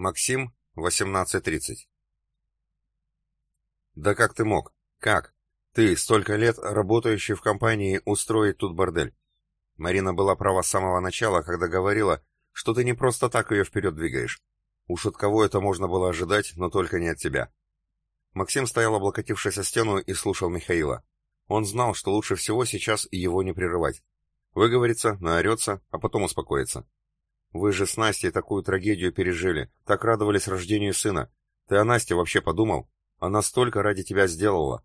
Максим, 18.30. Да как ты мог? Как? Ты, столько лет работающий в компании, устроить тут бордель. Марина была права с самого начала, когда говорила, что ты не просто так ее вперед двигаешь. Уж от кого это можно было ожидать, но только не от тебя. Максим стоял, облокотившись о стену, и слушал Михаила. Он знал, что лучше всего сейчас его не прерывать. Выговорится, наорется, а потом успокоится. Вы же с Настей такую трагедию пережили, так радовались рождению сына. Ты о Насте вообще подумал? Она столько ради тебя сделала.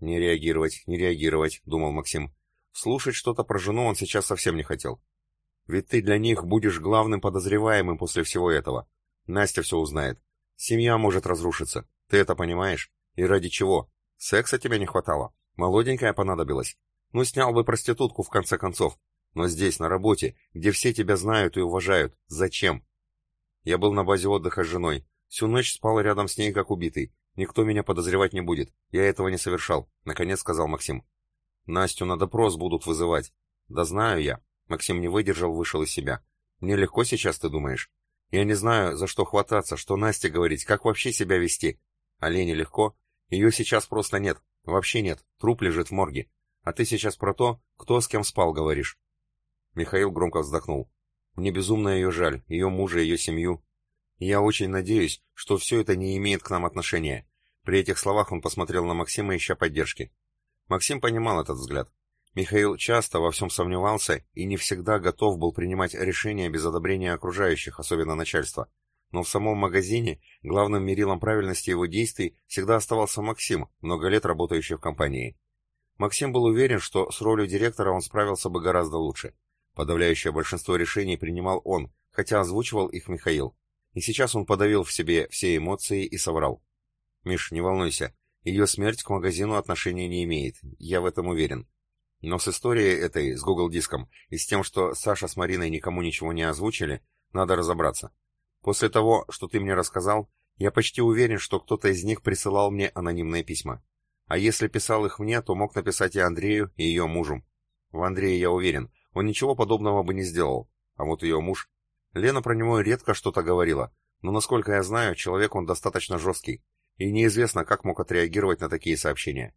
Не реагировать, не реагировать, думал Максим. Слушать что-то про жену он сейчас совсем не хотел. Ведь ты для них будешь главным подозреваемым после всего этого. Настя все узнает. Семья может разрушиться. Ты это понимаешь? И ради чего? Секса тебе не хватало? Молоденькая понадобилась? Ну, снял бы проститутку в конце концов. Но здесь, на работе, где все тебя знают и уважают, зачем? Я был на базе отдыха с женой. Всю ночь спал рядом с ней, как убитый. Никто меня подозревать не будет. Я этого не совершал, наконец сказал Максим. Настю на допрос будут вызывать. Да знаю я. Максим не выдержал, вышел из себя. Мне легко сейчас, ты думаешь? Я не знаю, за что хвататься, что Насте говорить, как вообще себя вести. А Лене легко. Ее сейчас просто нет. Вообще нет. Труп лежит в морге. А ты сейчас про то, кто с кем спал, говоришь. Михаил громко вздохнул. Мне безумно ее жаль, ее мужа, ее семью. я очень надеюсь, что все это не имеет к нам отношения. При этих словах он посмотрел на Максима, ища поддержки. Максим понимал этот взгляд. Михаил часто во всем сомневался и не всегда готов был принимать решения без одобрения окружающих, особенно начальства. Но в самом магазине главным мерилом правильности его действий всегда оставался Максим, много лет работающий в компании. Максим был уверен, что с ролью директора он справился бы гораздо лучше. Подавляющее большинство решений принимал он, хотя озвучивал их Михаил. И сейчас он подавил в себе все эмоции и соврал. «Миш, не волнуйся, ее смерть к магазину отношения не имеет, я в этом уверен. Но с историей этой, с Google диском, и с тем, что Саша с Мариной никому ничего не озвучили, надо разобраться. После того, что ты мне рассказал, я почти уверен, что кто-то из них присылал мне анонимные письма. А если писал их мне, то мог написать и Андрею, и ее мужу. В Андрее я уверен, он ничего подобного бы не сделал. А вот ее муж... Лена про него редко что-то говорила, но, насколько я знаю, человек он достаточно жесткий, и неизвестно, как мог отреагировать на такие сообщения.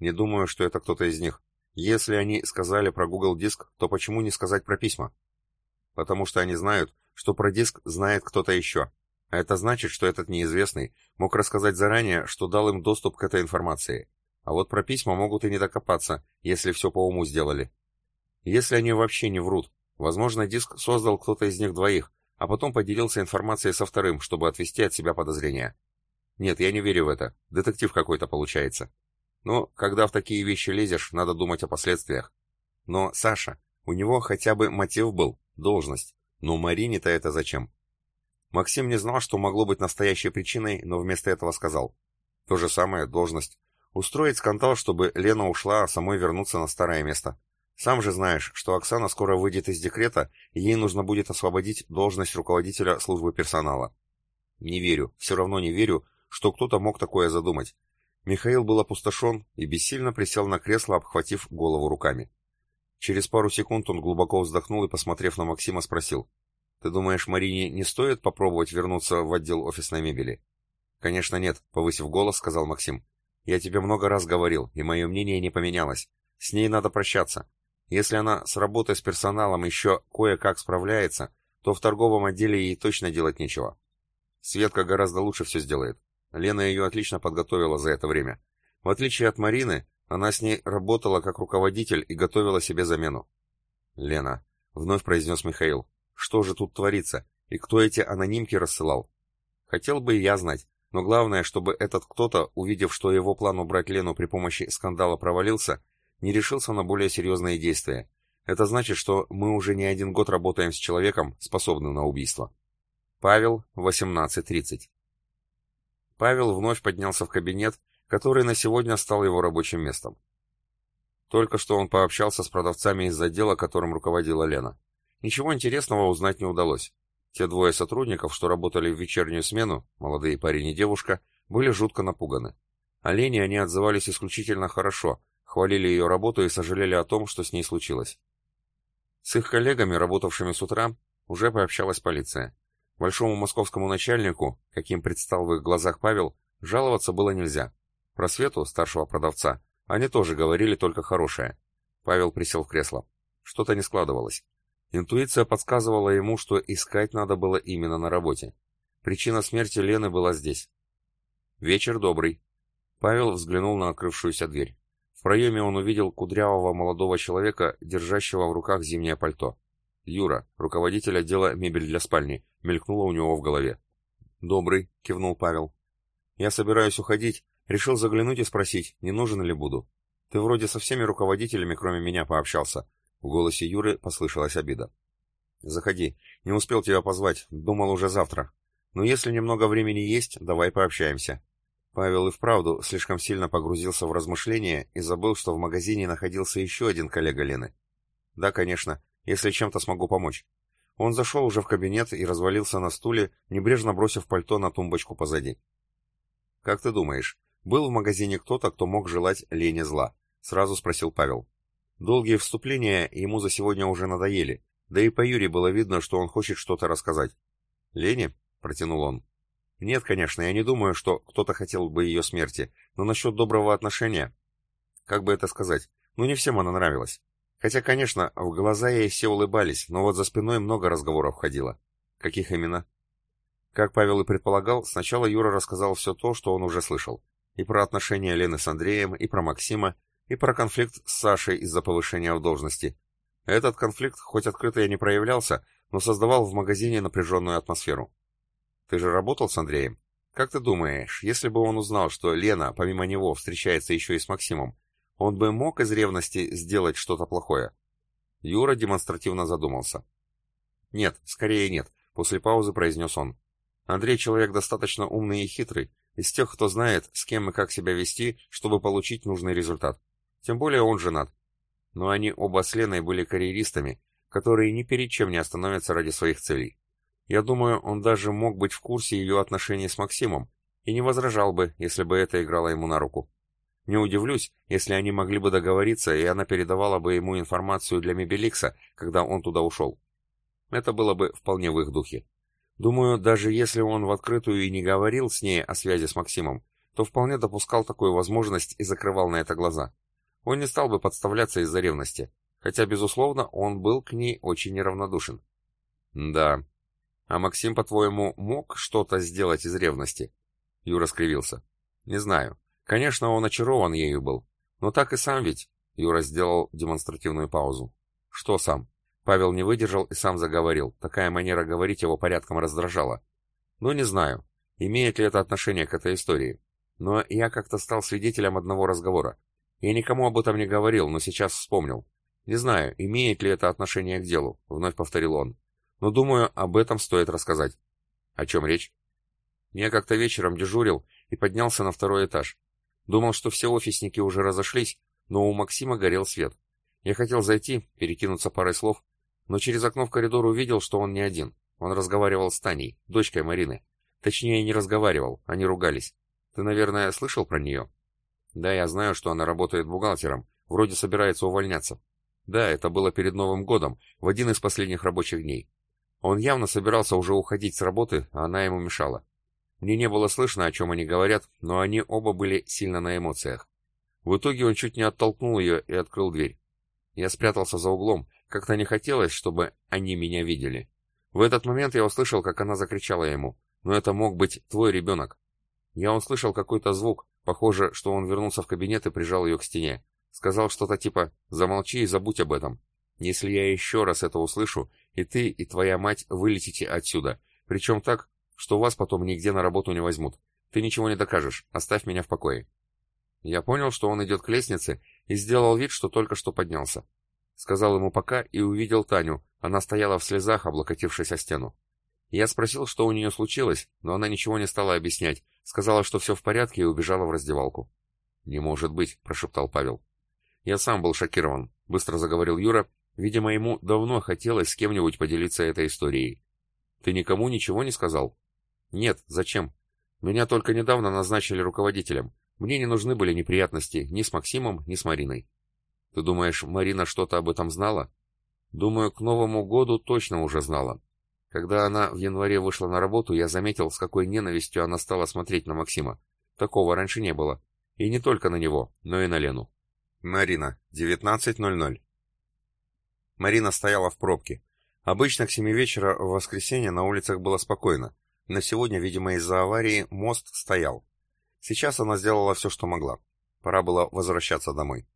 Не думаю, что это кто-то из них. Если они сказали про Google Диск, то почему не сказать про письма? Потому что они знают, что про диск знает кто-то еще. А это значит, что этот неизвестный мог рассказать заранее, что дал им доступ к этой информации. А вот про письма могут и не докопаться, если все по уму сделали. Если они вообще не врут, возможно, диск создал кто-то из них двоих, а потом поделился информацией со вторым, чтобы отвести от себя подозрения. Нет, я не верю в это. Детектив какой-то получается. Но когда в такие вещи лезешь, надо думать о последствиях. Но, Саша, у него хотя бы мотив был, должность. Но Марине-то это зачем? Максим не знал, что могло быть настоящей причиной, но вместо этого сказал. То же самое, должность. Устроить скандал, чтобы Лена ушла, а самой вернуться на старое место. Сам же знаешь, что Оксана скоро выйдет из декрета, и ей нужно будет освободить должность руководителя службы персонала. Не верю, все равно не верю, что кто-то мог такое задумать. Михаил был опустошен и бессильно присел на кресло, обхватив голову руками. Через пару секунд он глубоко вздохнул и, посмотрев на Максима, спросил. «Ты думаешь, Марине не стоит попробовать вернуться в отдел офисной мебели?» «Конечно нет», — повысив голос, сказал Максим. «Я тебе много раз говорил, и мое мнение не поменялось. С ней надо прощаться. Если она с работой с персоналом еще кое-как справляется, то в торговом отделе ей точно делать нечего. Светка гораздо лучше все сделает. Лена ее отлично подготовила за это время. В отличие от Марины, она с ней работала как руководитель и готовила себе замену. «Лена», — вновь произнес Михаил, — «что же тут творится? И кто эти анонимки рассылал?» «Хотел бы и я знать, но главное, чтобы этот кто-то, увидев, что его план убрать Лену при помощи скандала провалился, не решился на более серьезные действия. Это значит, что мы уже не один год работаем с человеком, способным на убийство. Павел, 18.30. Павел вновь поднялся в кабинет, который на сегодня стал его рабочим местом. Только что он пообщался с продавцами из отдела, которым руководила Лена. Ничего интересного узнать не удалось. Те двое сотрудников, что работали в вечернюю смену, молодые парень и девушка, были жутко напуганы. О Лене они отзывались исключительно хорошо, хвалили ее работу и сожалели о том, что с ней случилось. С их коллегами, работавшими с утра, уже пообщалась полиция. Большому московскому начальнику, каким предстал в их глазах Павел, жаловаться было нельзя. Про Свету, старшего продавца, они тоже говорили только хорошее. Павел присел в кресло. Что-то не складывалось. Интуиция подсказывала ему, что искать надо было именно на работе. Причина смерти Лены была здесь. «Вечер добрый». Павел взглянул на открывшуюся дверь. В проеме он увидел кудрявого молодого человека, держащего в руках зимнее пальто. Юра, руководитель отдела «Мебель для спальни», мелькнуло у него в голове. «Добрый», — кивнул Павел. «Я собираюсь уходить. Решил заглянуть и спросить, не нужен ли буду. Ты вроде со всеми руководителями, кроме меня, пообщался». В голосе Юры послышалась обида. «Заходи. Не успел тебя позвать. Думал уже завтра. Но если немного времени есть, давай пообщаемся». Павел и вправду слишком сильно погрузился в размышления и забыл, что в магазине находился еще один коллега Лены. «Да, конечно, если чем-то смогу помочь». Он зашел уже в кабинет и развалился на стуле, небрежно бросив пальто на тумбочку позади. «Как ты думаешь, был в магазине кто-то, кто мог желать Лене зла?» — сразу спросил Павел. Долгие вступления ему за сегодня уже надоели, да и по Юре было видно, что он хочет что-то рассказать. «Лене?» — протянул он. Нет, конечно, я не думаю, что кто-то хотел бы ее смерти, но насчет доброго отношения... Как бы это сказать? Ну, не всем она нравилась. Хотя, конечно, в глаза ей все улыбались, но вот за спиной много разговоров ходило. Каких именно? Как Павел и предполагал, сначала Юра рассказал все то, что он уже слышал. И про отношения Лены с Андреем, и про Максима, и про конфликт с Сашей из-за повышения в должности. Этот конфликт, хоть открыто и не проявлялся, но создавал в магазине напряженную атмосферу. Ты же работал с Андреем? Как ты думаешь, если бы он узнал, что Лена, помимо него, встречается еще и с Максимом, он бы мог из ревности сделать что-то плохое? Юра демонстративно задумался. Нет, скорее нет, после паузы произнес он. Андрей человек достаточно умный и хитрый, из тех, кто знает, с кем и как себя вести, чтобы получить нужный результат. Тем более он женат. Но они оба с Леной были карьеристами, которые ни перед чем не остановятся ради своих целей. Я думаю, он даже мог быть в курсе ее отношений с Максимом и не возражал бы, если бы это играло ему на руку. Не удивлюсь, если они могли бы договориться, и она передавала бы ему информацию для Мебеликса, когда он туда ушел. Это было бы вполне в их духе. Думаю, даже если он в открытую и не говорил с ней о связи с Максимом, то вполне допускал такую возможность и закрывал на это глаза. Он не стал бы подставляться из-за ревности, хотя, безусловно, он был к ней очень неравнодушен. Да, а Максим, по-твоему, мог что-то сделать из ревности? Юра скривился. Не знаю. Конечно, он очарован ею был. Но так и сам ведь. Юра сделал демонстративную паузу. Что сам? Павел не выдержал и сам заговорил. Такая манера говорить его порядком раздражала. Ну, не знаю, имеет ли это отношение к этой истории. Но я как-то стал свидетелем одного разговора. Я никому об этом не говорил, но сейчас вспомнил. Не знаю, имеет ли это отношение к делу, вновь повторил он но думаю, об этом стоит рассказать. О чем речь? Я как-то вечером дежурил и поднялся на второй этаж. Думал, что все офисники уже разошлись, но у Максима горел свет. Я хотел зайти, перекинуться парой слов, но через окно в коридор увидел, что он не один. Он разговаривал с Таней, дочкой Марины. Точнее, не разговаривал, они ругались. Ты, наверное, слышал про нее? Да, я знаю, что она работает бухгалтером, вроде собирается увольняться. Да, это было перед Новым годом, в один из последних рабочих дней. Он явно собирался уже уходить с работы, а она ему мешала. Мне не было слышно, о чем они говорят, но они оба были сильно на эмоциях. В итоге он чуть не оттолкнул ее и открыл дверь. Я спрятался за углом, как-то не хотелось, чтобы они меня видели. В этот момент я услышал, как она закричала ему, «Но это мог быть твой ребенок». Я услышал какой-то звук, похоже, что он вернулся в кабинет и прижал ее к стене. Сказал что-то типа «Замолчи и забудь об этом». Если я еще раз это услышу, и ты, и твоя мать вылетите отсюда. Причем так, что вас потом нигде на работу не возьмут. Ты ничего не докажешь. Оставь меня в покое. Я понял, что он идет к лестнице, и сделал вид, что только что поднялся. Сказал ему пока и увидел Таню. Она стояла в слезах, облокотившись о стену. Я спросил, что у нее случилось, но она ничего не стала объяснять. Сказала, что все в порядке и убежала в раздевалку. «Не может быть», — прошептал Павел. Я сам был шокирован, быстро заговорил Юра Видимо, ему давно хотелось с кем-нибудь поделиться этой историей. Ты никому ничего не сказал? Нет, зачем? Меня только недавно назначили руководителем. Мне не нужны были неприятности ни с Максимом, ни с Мариной. Ты думаешь, Марина что-то об этом знала? Думаю, к Новому году точно уже знала. Когда она в январе вышла на работу, я заметил, с какой ненавистью она стала смотреть на Максима. Такого раньше не было. И не только на него, но и на Лену. Марина, 19.00. Марина стояла в пробке. Обычно к семи вечера в воскресенье на улицах было спокойно, но сегодня, видимо, из-за аварии мост стоял. Сейчас она сделала все, что могла. Пора было возвращаться домой.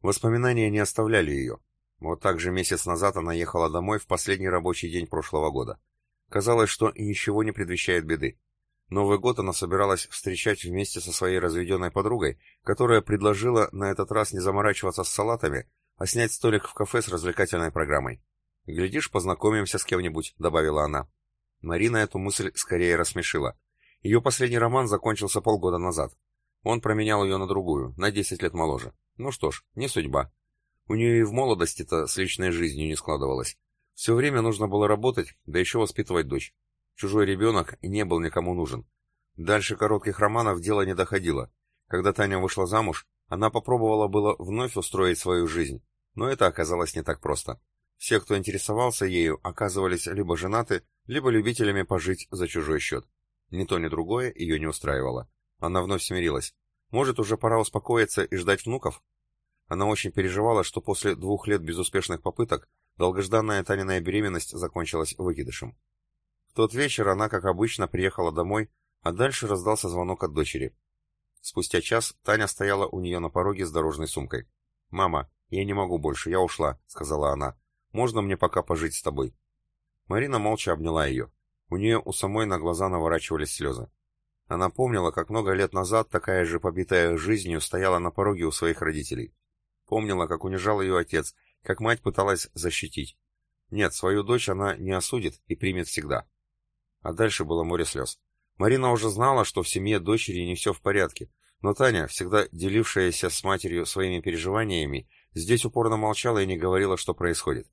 Воспоминания не оставляли ее. Вот так же месяц назад она ехала домой в последний рабочий день прошлого года. Казалось, что ничего не предвещает беды. Новый год она собиралась встречать вместе со своей разведенной подругой, которая предложила на этот раз не заморачиваться с салатами, а снять столик в кафе с развлекательной программой. «Глядишь, познакомимся с кем-нибудь», — добавила она. Марина эту мысль скорее рассмешила. Ее последний роман закончился полгода назад. Он променял ее на другую, на 10 лет моложе. Ну что ж, не судьба. У нее и в молодости-то с личной жизнью не складывалось. Все время нужно было работать, да еще воспитывать дочь. Чужой ребенок не был никому нужен. Дальше коротких романов дело не доходило. Когда Таня вышла замуж, она попробовала было вновь устроить свою жизнь, но это оказалось не так просто. Все, кто интересовался ею, оказывались либо женаты, либо любителями пожить за чужой счет. Ни то, ни другое ее не устраивало. Она вновь смирилась. Может, уже пора успокоиться и ждать внуков? Она очень переживала, что после двух лет безуспешных попыток долгожданная Таниная беременность закончилась выкидышем. В тот вечер она, как обычно, приехала домой, а дальше раздался звонок от дочери. Спустя час Таня стояла у нее на пороге с дорожной сумкой. «Мама, я не могу больше, я ушла», — сказала она. «Можно мне пока пожить с тобой?» Марина молча обняла ее. У нее у самой на глаза наворачивались слезы. Она помнила, как много лет назад такая же побитая жизнью стояла на пороге у своих родителей. Помнила, как унижал ее отец, как мать пыталась защитить. Нет, свою дочь она не осудит и примет всегда. А дальше было море слез. Марина уже знала, что в семье дочери не все в порядке, но Таня, всегда делившаяся с матерью своими переживаниями, здесь упорно молчала и не говорила, что происходит.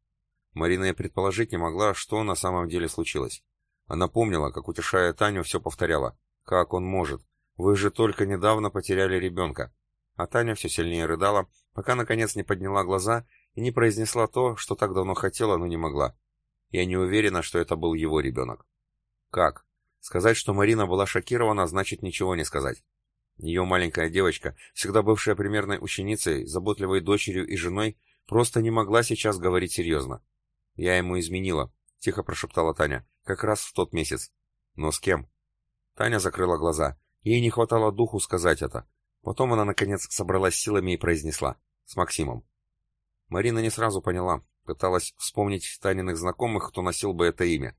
Марина и предположить не могла, что на самом деле случилось. Она помнила, как, утешая Таню, все повторяла. «Как он может? Вы же только недавно потеряли ребенка. А Таня все сильнее рыдала, пока наконец не подняла глаза и не произнесла то, что так давно хотела, но не могла. Я не уверена, что это был его ребенок. Как? Сказать, что Марина была шокирована, значит ничего не сказать. Ее маленькая девочка, всегда бывшая примерной ученицей, заботливой дочерью и женой, просто не могла сейчас говорить серьезно. «Я ему изменила», — тихо прошептала Таня, — «как раз в тот месяц». «Но с кем?» Таня закрыла глаза. Ей не хватало духу сказать это. Потом она, наконец, собралась силами и произнесла. С Максимом. Марина не сразу поняла. Пыталась вспомнить Таниных знакомых, кто носил бы это имя.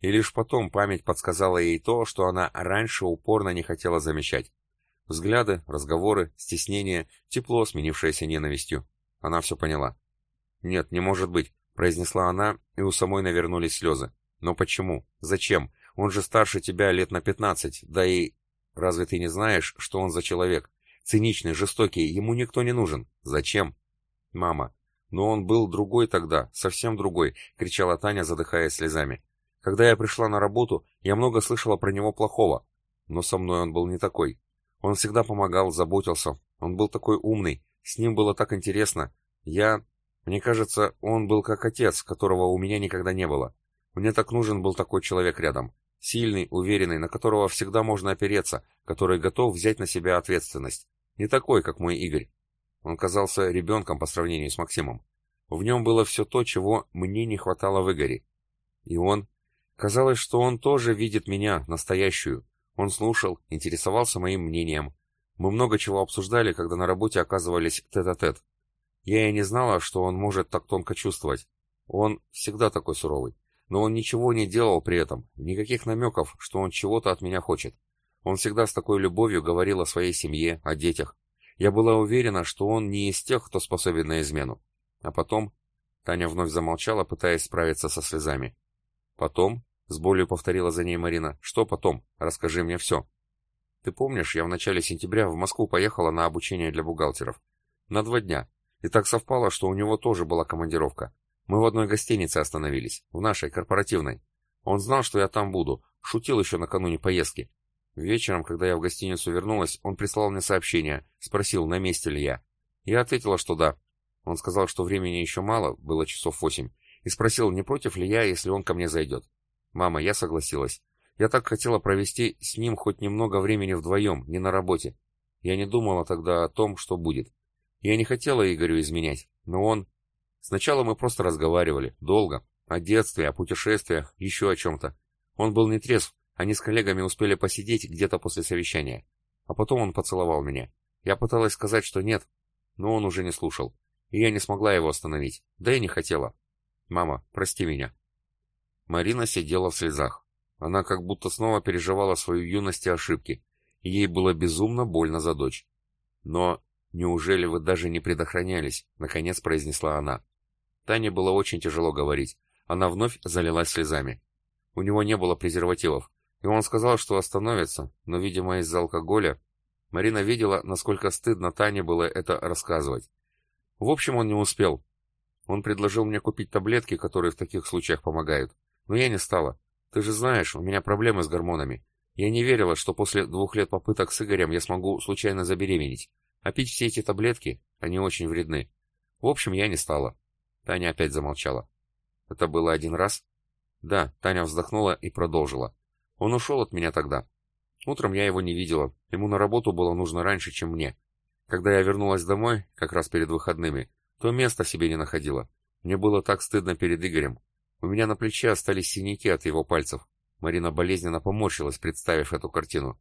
И лишь потом память подсказала ей то, что она раньше упорно не хотела замечать. Взгляды, разговоры, стеснение, тепло, сменившееся ненавистью. Она все поняла. «Нет, не может быть», — произнесла она, и у самой навернулись слезы. «Но почему? Зачем? Он же старше тебя лет на пятнадцать, да и... Разве ты не знаешь, что он за человек? Циничный, жестокий, ему никто не нужен. Зачем? Мама. Но он был другой тогда, совсем другой, кричала Таня, задыхаясь слезами. Когда я пришла на работу, я много слышала про него плохого. Но со мной он был не такой. Он всегда помогал, заботился. Он был такой умный. С ним было так интересно. Я... Мне кажется, он был как отец, которого у меня никогда не было. Мне так нужен был такой человек рядом. Сильный, уверенный, на которого всегда можно опереться, который готов взять на себя ответственность. Не такой, как мой Игорь. Он казался ребенком по сравнению с Максимом. В нем было все то, чего мне не хватало в Игоре. И он... Казалось, что он тоже видит меня, настоящую. Он слушал, интересовался моим мнением. Мы много чего обсуждали, когда на работе оказывались тет-а-тет. -тет. Я и не знала, что он может так тонко чувствовать. Он всегда такой суровый. Но он ничего не делал при этом, никаких намеков, что он чего-то от меня хочет. Он всегда с такой любовью говорил о своей семье, о детях. Я была уверена, что он не из тех, кто способен на измену. А потом... Таня вновь замолчала, пытаясь справиться со слезами. Потом... С болью повторила за ней Марина. «Что потом? Расскажи мне все». «Ты помнишь, я в начале сентября в Москву поехала на обучение для бухгалтеров. На два дня. И так совпало, что у него тоже была командировка. Мы в одной гостинице остановились, в нашей, корпоративной. Он знал, что я там буду, шутил еще накануне поездки. Вечером, когда я в гостиницу вернулась, он прислал мне сообщение, спросил, на месте ли я. Я ответила, что да. Он сказал, что времени еще мало, было часов восемь, и спросил, не против ли я, если он ко мне зайдет. Мама, я согласилась. Я так хотела провести с ним хоть немного времени вдвоем, не на работе. Я не думала тогда о том, что будет. Я не хотела Игорю изменять, но он... Сначала мы просто разговаривали, долго, о детстве, о путешествиях, еще о чем-то. Он был не трезв, они с коллегами успели посидеть где-то после совещания. А потом он поцеловал меня. Я пыталась сказать, что нет, но он уже не слушал. И я не смогла его остановить, да и не хотела. Мама, прости меня. Марина сидела в слезах. Она как будто снова переживала свою юность и ошибки, и ей было безумно больно за дочь. Но неужели вы даже не предохранялись? Наконец произнесла она. Тане было очень тяжело говорить. Она вновь залилась слезами. У него не было презервативов, и он сказал, что остановится, но, видимо, из-за алкоголя... Марина видела, насколько стыдно Тане было это рассказывать. В общем, он не успел. Он предложил мне купить таблетки, которые в таких случаях помогают. Но я не стала. Ты же знаешь, у меня проблемы с гормонами. Я не верила, что после двух лет попыток с Игорем я смогу случайно забеременеть. А пить все эти таблетки, они очень вредны. В общем, я не стала. Таня опять замолчала. Это было один раз? Да, Таня вздохнула и продолжила. Он ушел от меня тогда. Утром я его не видела. Ему на работу было нужно раньше, чем мне. Когда я вернулась домой, как раз перед выходными, то места себе не находила. Мне было так стыдно перед Игорем. У меня на плече остались синяки от его пальцев. Марина болезненно поморщилась, представив эту картину.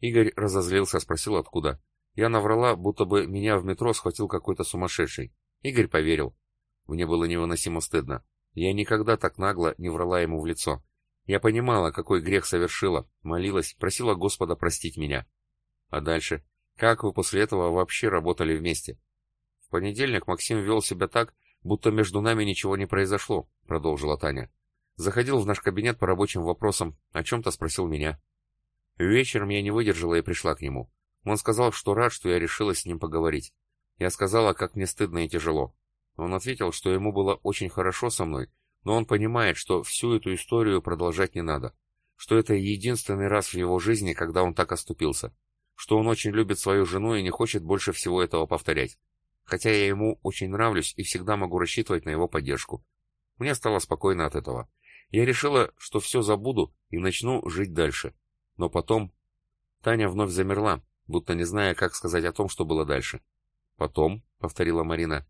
Игорь разозлился, спросил откуда. Я наврала, будто бы меня в метро схватил какой-то сумасшедший. Игорь поверил. Мне было невыносимо стыдно. Я никогда так нагло не врала ему в лицо. Я понимала, какой грех совершила, молилась, просила Господа простить меня. А дальше? Как вы после этого вообще работали вместе? В понедельник Максим вел себя так, будто между нами ничего не произошло, продолжила Таня. Заходил в наш кабинет по рабочим вопросам, о чем-то спросил меня. Вечером я не выдержала и пришла к нему. Он сказал, что рад, что я решилась с ним поговорить. Я сказала, как мне стыдно и тяжело. Он ответил, что ему было очень хорошо со мной, но он понимает, что всю эту историю продолжать не надо, что это единственный раз в его жизни, когда он так оступился, что он очень любит свою жену и не хочет больше всего этого повторять хотя я ему очень нравлюсь и всегда могу рассчитывать на его поддержку. Мне стало спокойно от этого. Я решила, что все забуду и начну жить дальше. Но потом... Таня вновь замерла, будто не зная, как сказать о том, что было дальше. «Потом», — повторила Марина.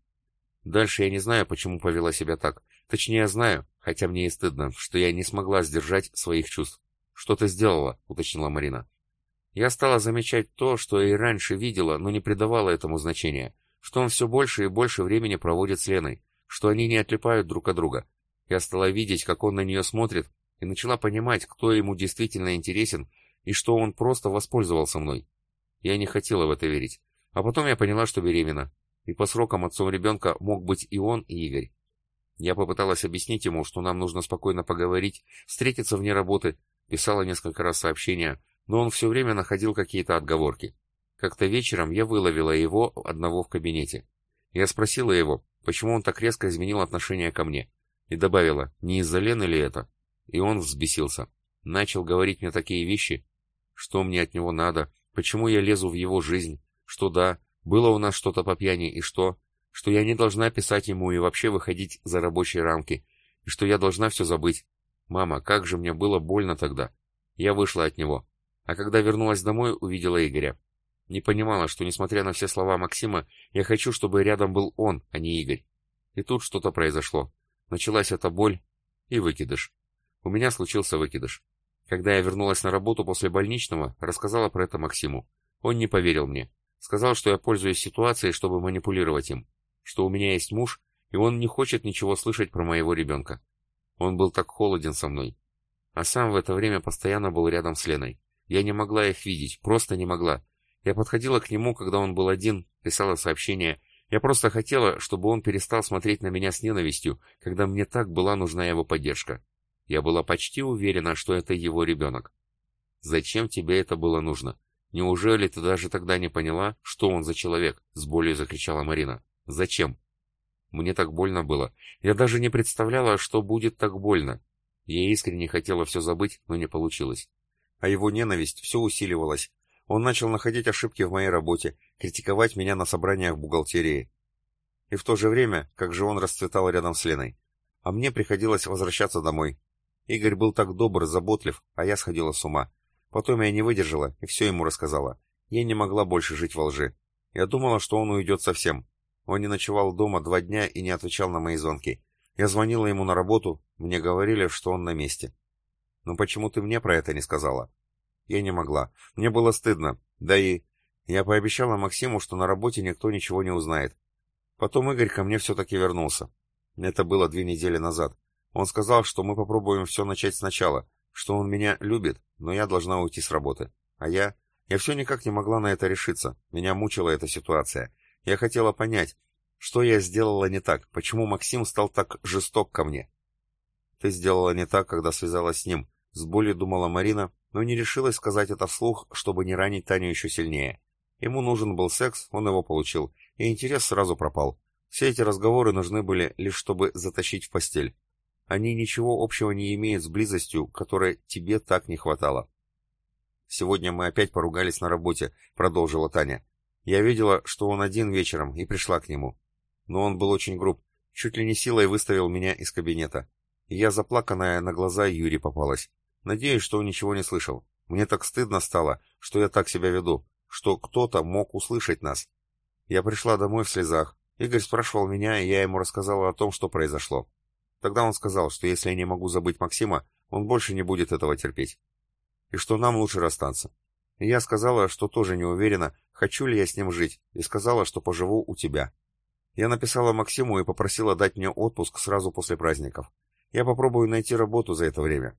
«Дальше я не знаю, почему повела себя так. Точнее, знаю, хотя мне и стыдно, что я не смогла сдержать своих чувств. Что ты сделала?» — уточнила Марина. Я стала замечать то, что и раньше видела, но не придавала этому значения что он все больше и больше времени проводит с Леной, что они не отлипают друг от друга. Я стала видеть, как он на нее смотрит, и начала понимать, кто ему действительно интересен, и что он просто воспользовался мной. Я не хотела в это верить. А потом я поняла, что беременна. И по срокам отцом ребенка мог быть и он, и Игорь. Я попыталась объяснить ему, что нам нужно спокойно поговорить, встретиться вне работы, писала несколько раз сообщения, но он все время находил какие-то отговорки. Как-то вечером я выловила его одного в кабинете. Я спросила его, почему он так резко изменил отношение ко мне, и добавила, не из-за Лены ли это? И он взбесился. Начал говорить мне такие вещи, что мне от него надо, почему я лезу в его жизнь, что да, было у нас что-то по пьяни, и что, что я не должна писать ему и вообще выходить за рабочие рамки, и что я должна все забыть. Мама, как же мне было больно тогда. Я вышла от него. А когда вернулась домой, увидела Игоря. Не понимала, что, несмотря на все слова Максима, я хочу, чтобы рядом был он, а не Игорь. И тут что-то произошло. Началась эта боль и выкидыш. У меня случился выкидыш. Когда я вернулась на работу после больничного, рассказала про это Максиму. Он не поверил мне. Сказал, что я пользуюсь ситуацией, чтобы манипулировать им. Что у меня есть муж, и он не хочет ничего слышать про моего ребенка. Он был так холоден со мной. А сам в это время постоянно был рядом с Леной. Я не могла их видеть, просто не могла. Я подходила к нему, когда он был один, писала сообщения. Я просто хотела, чтобы он перестал смотреть на меня с ненавистью, когда мне так была нужна его поддержка. Я была почти уверена, что это его ребенок. «Зачем тебе это было нужно? Неужели ты даже тогда не поняла, что он за человек?» — с болью закричала Марина. «Зачем?» Мне так больно было. Я даже не представляла, что будет так больно. Я искренне хотела все забыть, но не получилось. А его ненависть все усиливалась, он начал находить ошибки в моей работе, критиковать меня на собраниях бухгалтерии. И в то же время, как же он расцветал рядом с Леной. А мне приходилось возвращаться домой. Игорь был так добр, заботлив, а я сходила с ума. Потом я не выдержала и все ему рассказала. Я не могла больше жить во лжи. Я думала, что он уйдет совсем. Он не ночевал дома два дня и не отвечал на мои звонки. Я звонила ему на работу, мне говорили, что он на месте. «Ну почему ты мне про это не сказала?» Я не могла. Мне было стыдно. Да и... Я пообещала Максиму, что на работе никто ничего не узнает. Потом Игорь ко мне все-таки вернулся. Это было две недели назад. Он сказал, что мы попробуем все начать сначала, что он меня любит, но я должна уйти с работы. А я... Я все никак не могла на это решиться. Меня мучила эта ситуация. Я хотела понять, что я сделала не так, почему Максим стал так жесток ко мне. Ты сделала не так, когда связалась с ним, с болью думала Марина, но не решилась сказать это вслух, чтобы не ранить Таню еще сильнее. Ему нужен был секс, он его получил, и интерес сразу пропал. Все эти разговоры нужны были лишь чтобы затащить в постель. Они ничего общего не имеют с близостью, которой тебе так не хватало. «Сегодня мы опять поругались на работе», — продолжила Таня. «Я видела, что он один вечером, и пришла к нему. Но он был очень груб, чуть ли не силой выставил меня из кабинета. Я заплаканная на глаза Юре попалась. Надеюсь, что он ничего не слышал. Мне так стыдно стало, что я так себя веду, что кто-то мог услышать нас. Я пришла домой в слезах. Игорь спрашивал меня, и я ему рассказала о том, что произошло. Тогда он сказал, что если я не могу забыть Максима, он больше не будет этого терпеть. И что нам лучше расстаться. И я сказала, что тоже не уверена, хочу ли я с ним жить, и сказала, что поживу у тебя. Я написала Максиму и попросила дать мне отпуск сразу после праздников. Я попробую найти работу за это время.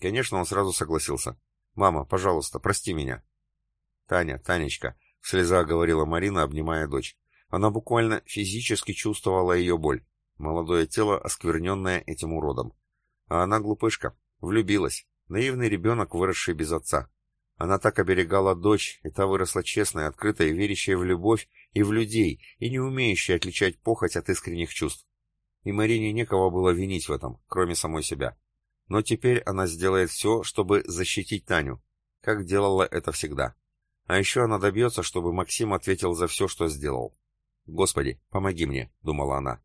Конечно, он сразу согласился. «Мама, пожалуйста, прости меня». «Таня, Танечка», — в слезах говорила Марина, обнимая дочь. Она буквально физически чувствовала ее боль. Молодое тело, оскверненное этим уродом. А она глупышка, влюбилась. Наивный ребенок, выросший без отца. Она так оберегала дочь, и та выросла честной, открытой, верящей в любовь и в людей, и не умеющей отличать похоть от искренних чувств. И Марине некого было винить в этом, кроме самой себя. Но теперь она сделает все, чтобы защитить Таню, как делала это всегда. А еще она добьется, чтобы Максим ответил за все, что сделал. «Господи, помоги мне», — думала она.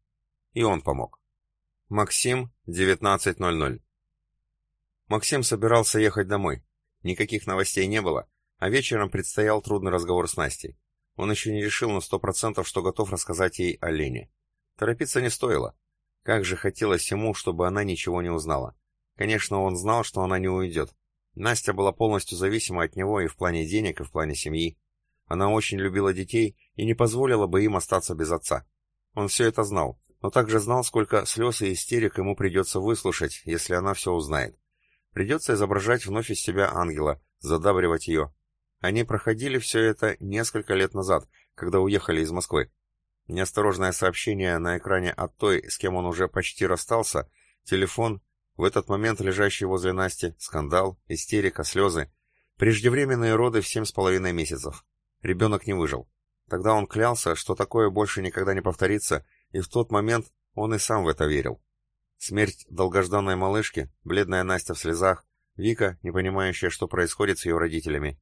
И он помог. Максим, 19.00. Максим собирался ехать домой. Никаких новостей не было, а вечером предстоял трудный разговор с Настей. Он еще не решил на сто процентов, что готов рассказать ей о Лене. Торопиться не стоило. Как же хотелось ему, чтобы она ничего не узнала. Конечно, он знал, что она не уйдет. Настя была полностью зависима от него и в плане денег, и в плане семьи. Она очень любила детей и не позволила бы им остаться без отца. Он все это знал, но также знал, сколько слез и истерик ему придется выслушать, если она все узнает. Придется изображать вновь из себя ангела, задабривать ее. Они проходили все это несколько лет назад, когда уехали из Москвы. Неосторожное сообщение на экране от той, с кем он уже почти расстался, телефон, в этот момент лежащий возле Насти, скандал, истерика, слезы, преждевременные роды в семь с половиной месяцев. Ребенок не выжил. Тогда он клялся, что такое больше никогда не повторится, и в тот момент он и сам в это верил. Смерть долгожданной малышки, бледная Настя в слезах, Вика, не понимающая, что происходит с ее родителями.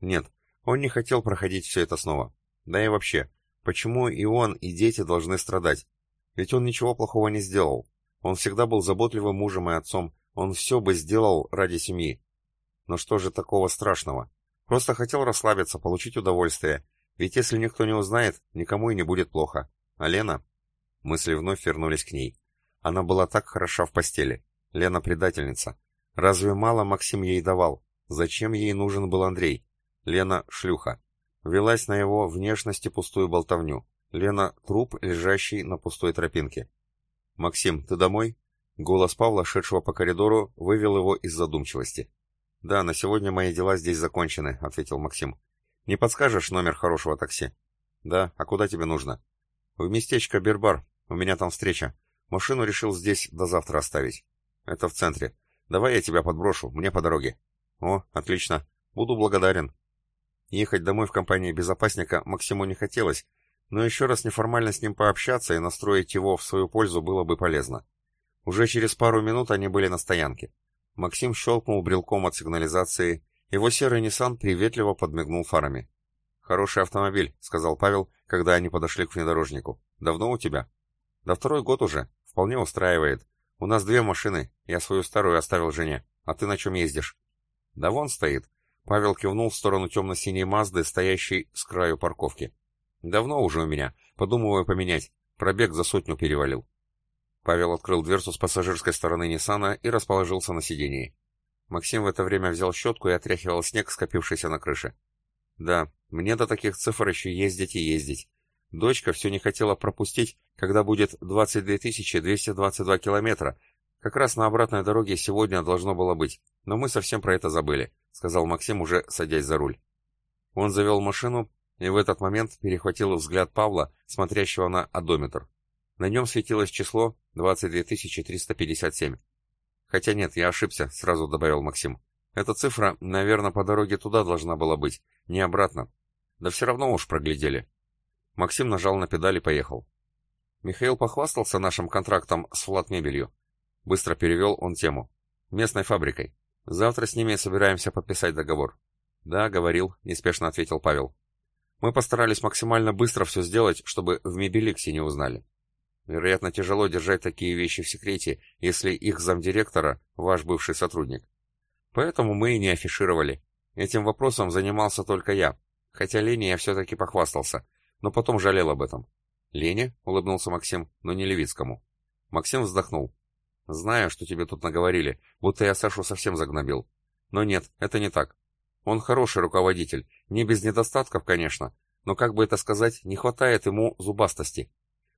Нет, он не хотел проходить все это снова. Да и вообще, почему и он, и дети должны страдать? Ведь он ничего плохого не сделал. Он всегда был заботливым мужем и отцом, он все бы сделал ради семьи. Но что же такого страшного? Просто хотел расслабиться, получить удовольствие. Ведь если никто не узнает, никому и не будет плохо. А Лена? Мысли вновь вернулись к ней. Она была так хороша в постели. Лена предательница. Разве мало Максим ей давал? Зачем ей нужен был Андрей? Лена шлюха. Велась на его внешности пустую болтовню. Лена труп, лежащий на пустой тропинке. «Максим, ты домой?» Голос Павла, шедшего по коридору, вывел его из задумчивости. «Да, на сегодня мои дела здесь закончены», — ответил Максим. «Не подскажешь номер хорошего такси?» «Да, а куда тебе нужно?» «В местечко Бербар. У меня там встреча. Машину решил здесь до завтра оставить. Это в центре. Давай я тебя подброшу, мне по дороге». «О, отлично. Буду благодарен». Ехать домой в компании безопасника Максиму не хотелось, но еще раз неформально с ним пообщаться и настроить его в свою пользу было бы полезно. Уже через пару минут они были на стоянке. Максим щелкнул брелком от сигнализации, его серый Ниссан приветливо подмигнул фарами. «Хороший автомобиль», — сказал Павел, когда они подошли к внедорожнику. «Давно у тебя?» «Да второй год уже. Вполне устраивает. У нас две машины, я свою старую оставил жене. А ты на чем ездишь? Да вон стоит. Павел кивнул в сторону темно-синей Мазды, стоящей с краю парковки. Давно уже у меня. Подумываю поменять. Пробег за сотню перевалил. Павел открыл дверцу с пассажирской стороны Ниссана и расположился на сидении. Максим в это время взял щетку и отряхивал снег, скопившийся на крыше. Да, мне до таких цифр еще ездить и ездить. Дочка все не хотела пропустить, когда будет 22 222 километра. Как раз на обратной дороге сегодня должно было быть, но мы совсем про это забыли, сказал Максим, уже садясь за руль. Он завел машину и в этот момент перехватил взгляд Павла, смотрящего на одометр. На нем светилось число 22 357. Хотя нет, я ошибся, сразу добавил Максим. Эта цифра, наверное, по дороге туда должна была быть, не обратно. Да все равно уж проглядели. Максим нажал на педаль и поехал. Михаил похвастался нашим контрактом с флат-мебелью. Быстро перевел он тему. Местной фабрикой. Завтра с ними собираемся подписать договор. Да, говорил, неспешно ответил Павел. Мы постарались максимально быстро все сделать, чтобы в Мебеликсе не узнали. Вероятно, тяжело держать такие вещи в секрете, если их замдиректора – ваш бывший сотрудник. Поэтому мы и не афишировали. Этим вопросом занимался только я, хотя Лене я все-таки похвастался, но потом жалел об этом. «Лене?» — улыбнулся Максим, но не Левицкому. Максим вздохнул. «Знаю, что тебе тут наговорили, будто я Сашу совсем загнобил. Но нет, это не так. Он хороший руководитель, не без недостатков, конечно, но, как бы это сказать, не хватает ему зубастости.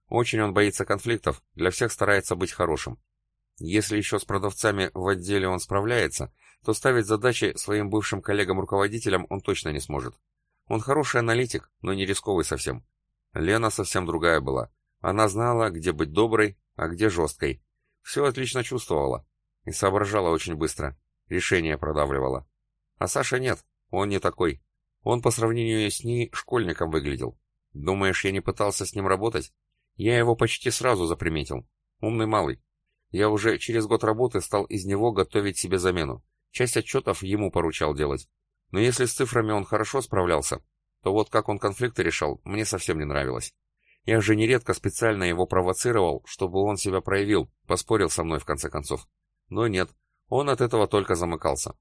Очень он боится конфликтов, для всех старается быть хорошим. Если еще с продавцами в отделе он справляется, то ставить задачи своим бывшим коллегам-руководителям он точно не сможет. Он хороший аналитик, но не рисковый совсем. Лена совсем другая была. Она знала, где быть доброй, а где жесткой. Все отлично чувствовала. И соображала очень быстро. Решение продавливала. А Саша нет, он не такой. Он по сравнению с ней школьником выглядел. Думаешь, я не пытался с ним работать? Я его почти сразу заприметил. Умный малый. Я уже через год работы стал из него готовить себе замену. Часть отчетов ему поручал делать. Но если с цифрами он хорошо справлялся, то вот как он конфликты решал, мне совсем не нравилось. Я же нередко специально его провоцировал, чтобы он себя проявил, поспорил со мной в конце концов. Но нет, он от этого только замыкался.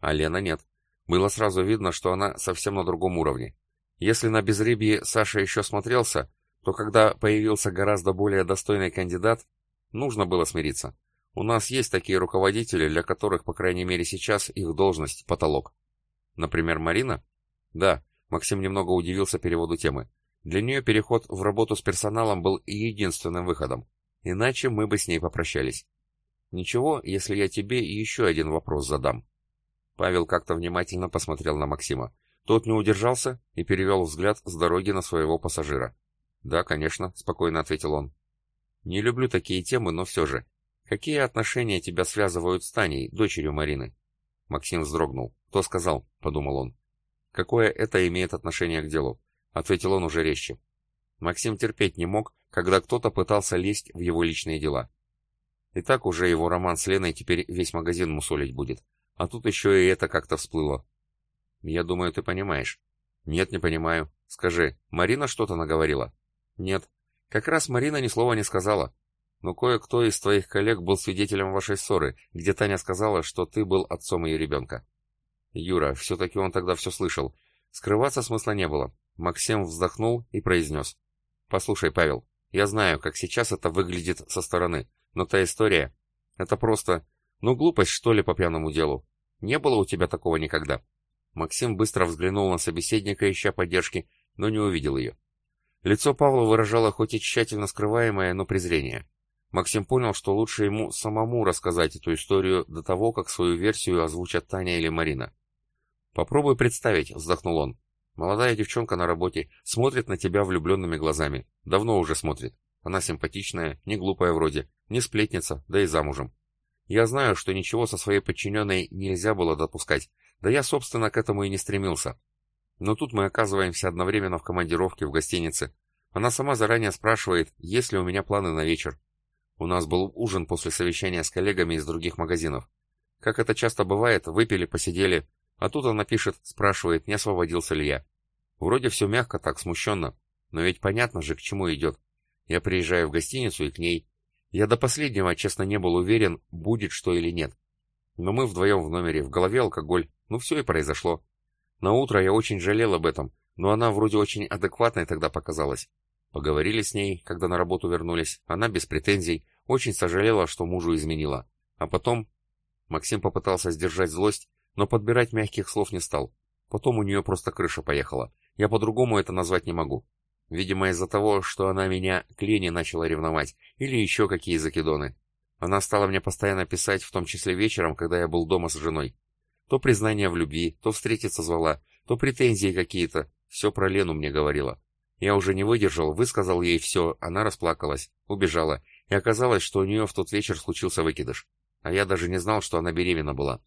А Лена нет. Было сразу видно, что она совсем на другом уровне. Если на безрыбье Саша еще смотрелся, то когда появился гораздо более достойный кандидат, нужно было смириться. У нас есть такие руководители, для которых, по крайней мере сейчас, их должность – потолок. Например, Марина? Да, Максим немного удивился переводу темы. Для нее переход в работу с персоналом был единственным выходом. Иначе мы бы с ней попрощались. Ничего, если я тебе еще один вопрос задам. Павел как-то внимательно посмотрел на Максима. Тот не удержался и перевел взгляд с дороги на своего пассажира. «Да, конечно», — спокойно ответил он. «Не люблю такие темы, но все же. Какие отношения тебя связывают с Таней, дочерью Марины?» Максим вздрогнул. «Кто сказал?» — подумал он. «Какое это имеет отношение к делу?» — ответил он уже резче. Максим терпеть не мог, когда кто-то пытался лезть в его личные дела. И так уже его роман с Леной теперь весь магазин мусолить будет. А тут еще и это как-то всплыло. «Я думаю, ты понимаешь». «Нет, не понимаю. Скажи, Марина что-то наговорила?» Нет. Как раз Марина ни слова не сказала. Но кое-кто из твоих коллег был свидетелем вашей ссоры, где Таня сказала, что ты был отцом ее ребенка. Юра, все-таки он тогда все слышал. Скрываться смысла не было. Максим вздохнул и произнес. Послушай, Павел, я знаю, как сейчас это выглядит со стороны, но та история... Это просто... Ну, глупость, что ли, по пьяному делу. Не было у тебя такого никогда. Максим быстро взглянул на собеседника, ища поддержки, но не увидел ее. Лицо Павла выражало хоть и тщательно скрываемое, но презрение. Максим понял, что лучше ему самому рассказать эту историю до того, как свою версию озвучат Таня или Марина. «Попробуй представить», — вздохнул он. «Молодая девчонка на работе, смотрит на тебя влюбленными глазами. Давно уже смотрит. Она симпатичная, не глупая вроде, не сплетница, да и замужем. Я знаю, что ничего со своей подчиненной нельзя было допускать, да я, собственно, к этому и не стремился. Но тут мы оказываемся одновременно в командировке в гостинице. Она сама заранее спрашивает, есть ли у меня планы на вечер. У нас был ужин после совещания с коллегами из других магазинов. Как это часто бывает, выпили, посидели, а тут она пишет, спрашивает, не освободился ли я. Вроде все мягко так, смущенно, но ведь понятно же, к чему идет. Я приезжаю в гостиницу и к ней. Я до последнего, честно, не был уверен, будет что или нет. Но мы вдвоем в номере, в голове алкоголь, ну все и произошло. На утро я очень жалел об этом, но она вроде очень адекватной тогда показалась. Поговорили с ней, когда на работу вернулись. Она без претензий, очень сожалела, что мужу изменила. А потом... Максим попытался сдержать злость, но подбирать мягких слов не стал. Потом у нее просто крыша поехала. Я по-другому это назвать не могу. Видимо, из-за того, что она меня к Лене начала ревновать, или еще какие закидоны. Она стала мне постоянно писать, в том числе вечером, когда я был дома с женой. То признание в любви, то встретиться звала, то претензии какие-то. Все про Лену мне говорила. Я уже не выдержал, высказал ей все, она расплакалась, убежала, и оказалось, что у нее в тот вечер случился выкидыш. А я даже не знал, что она беременна была.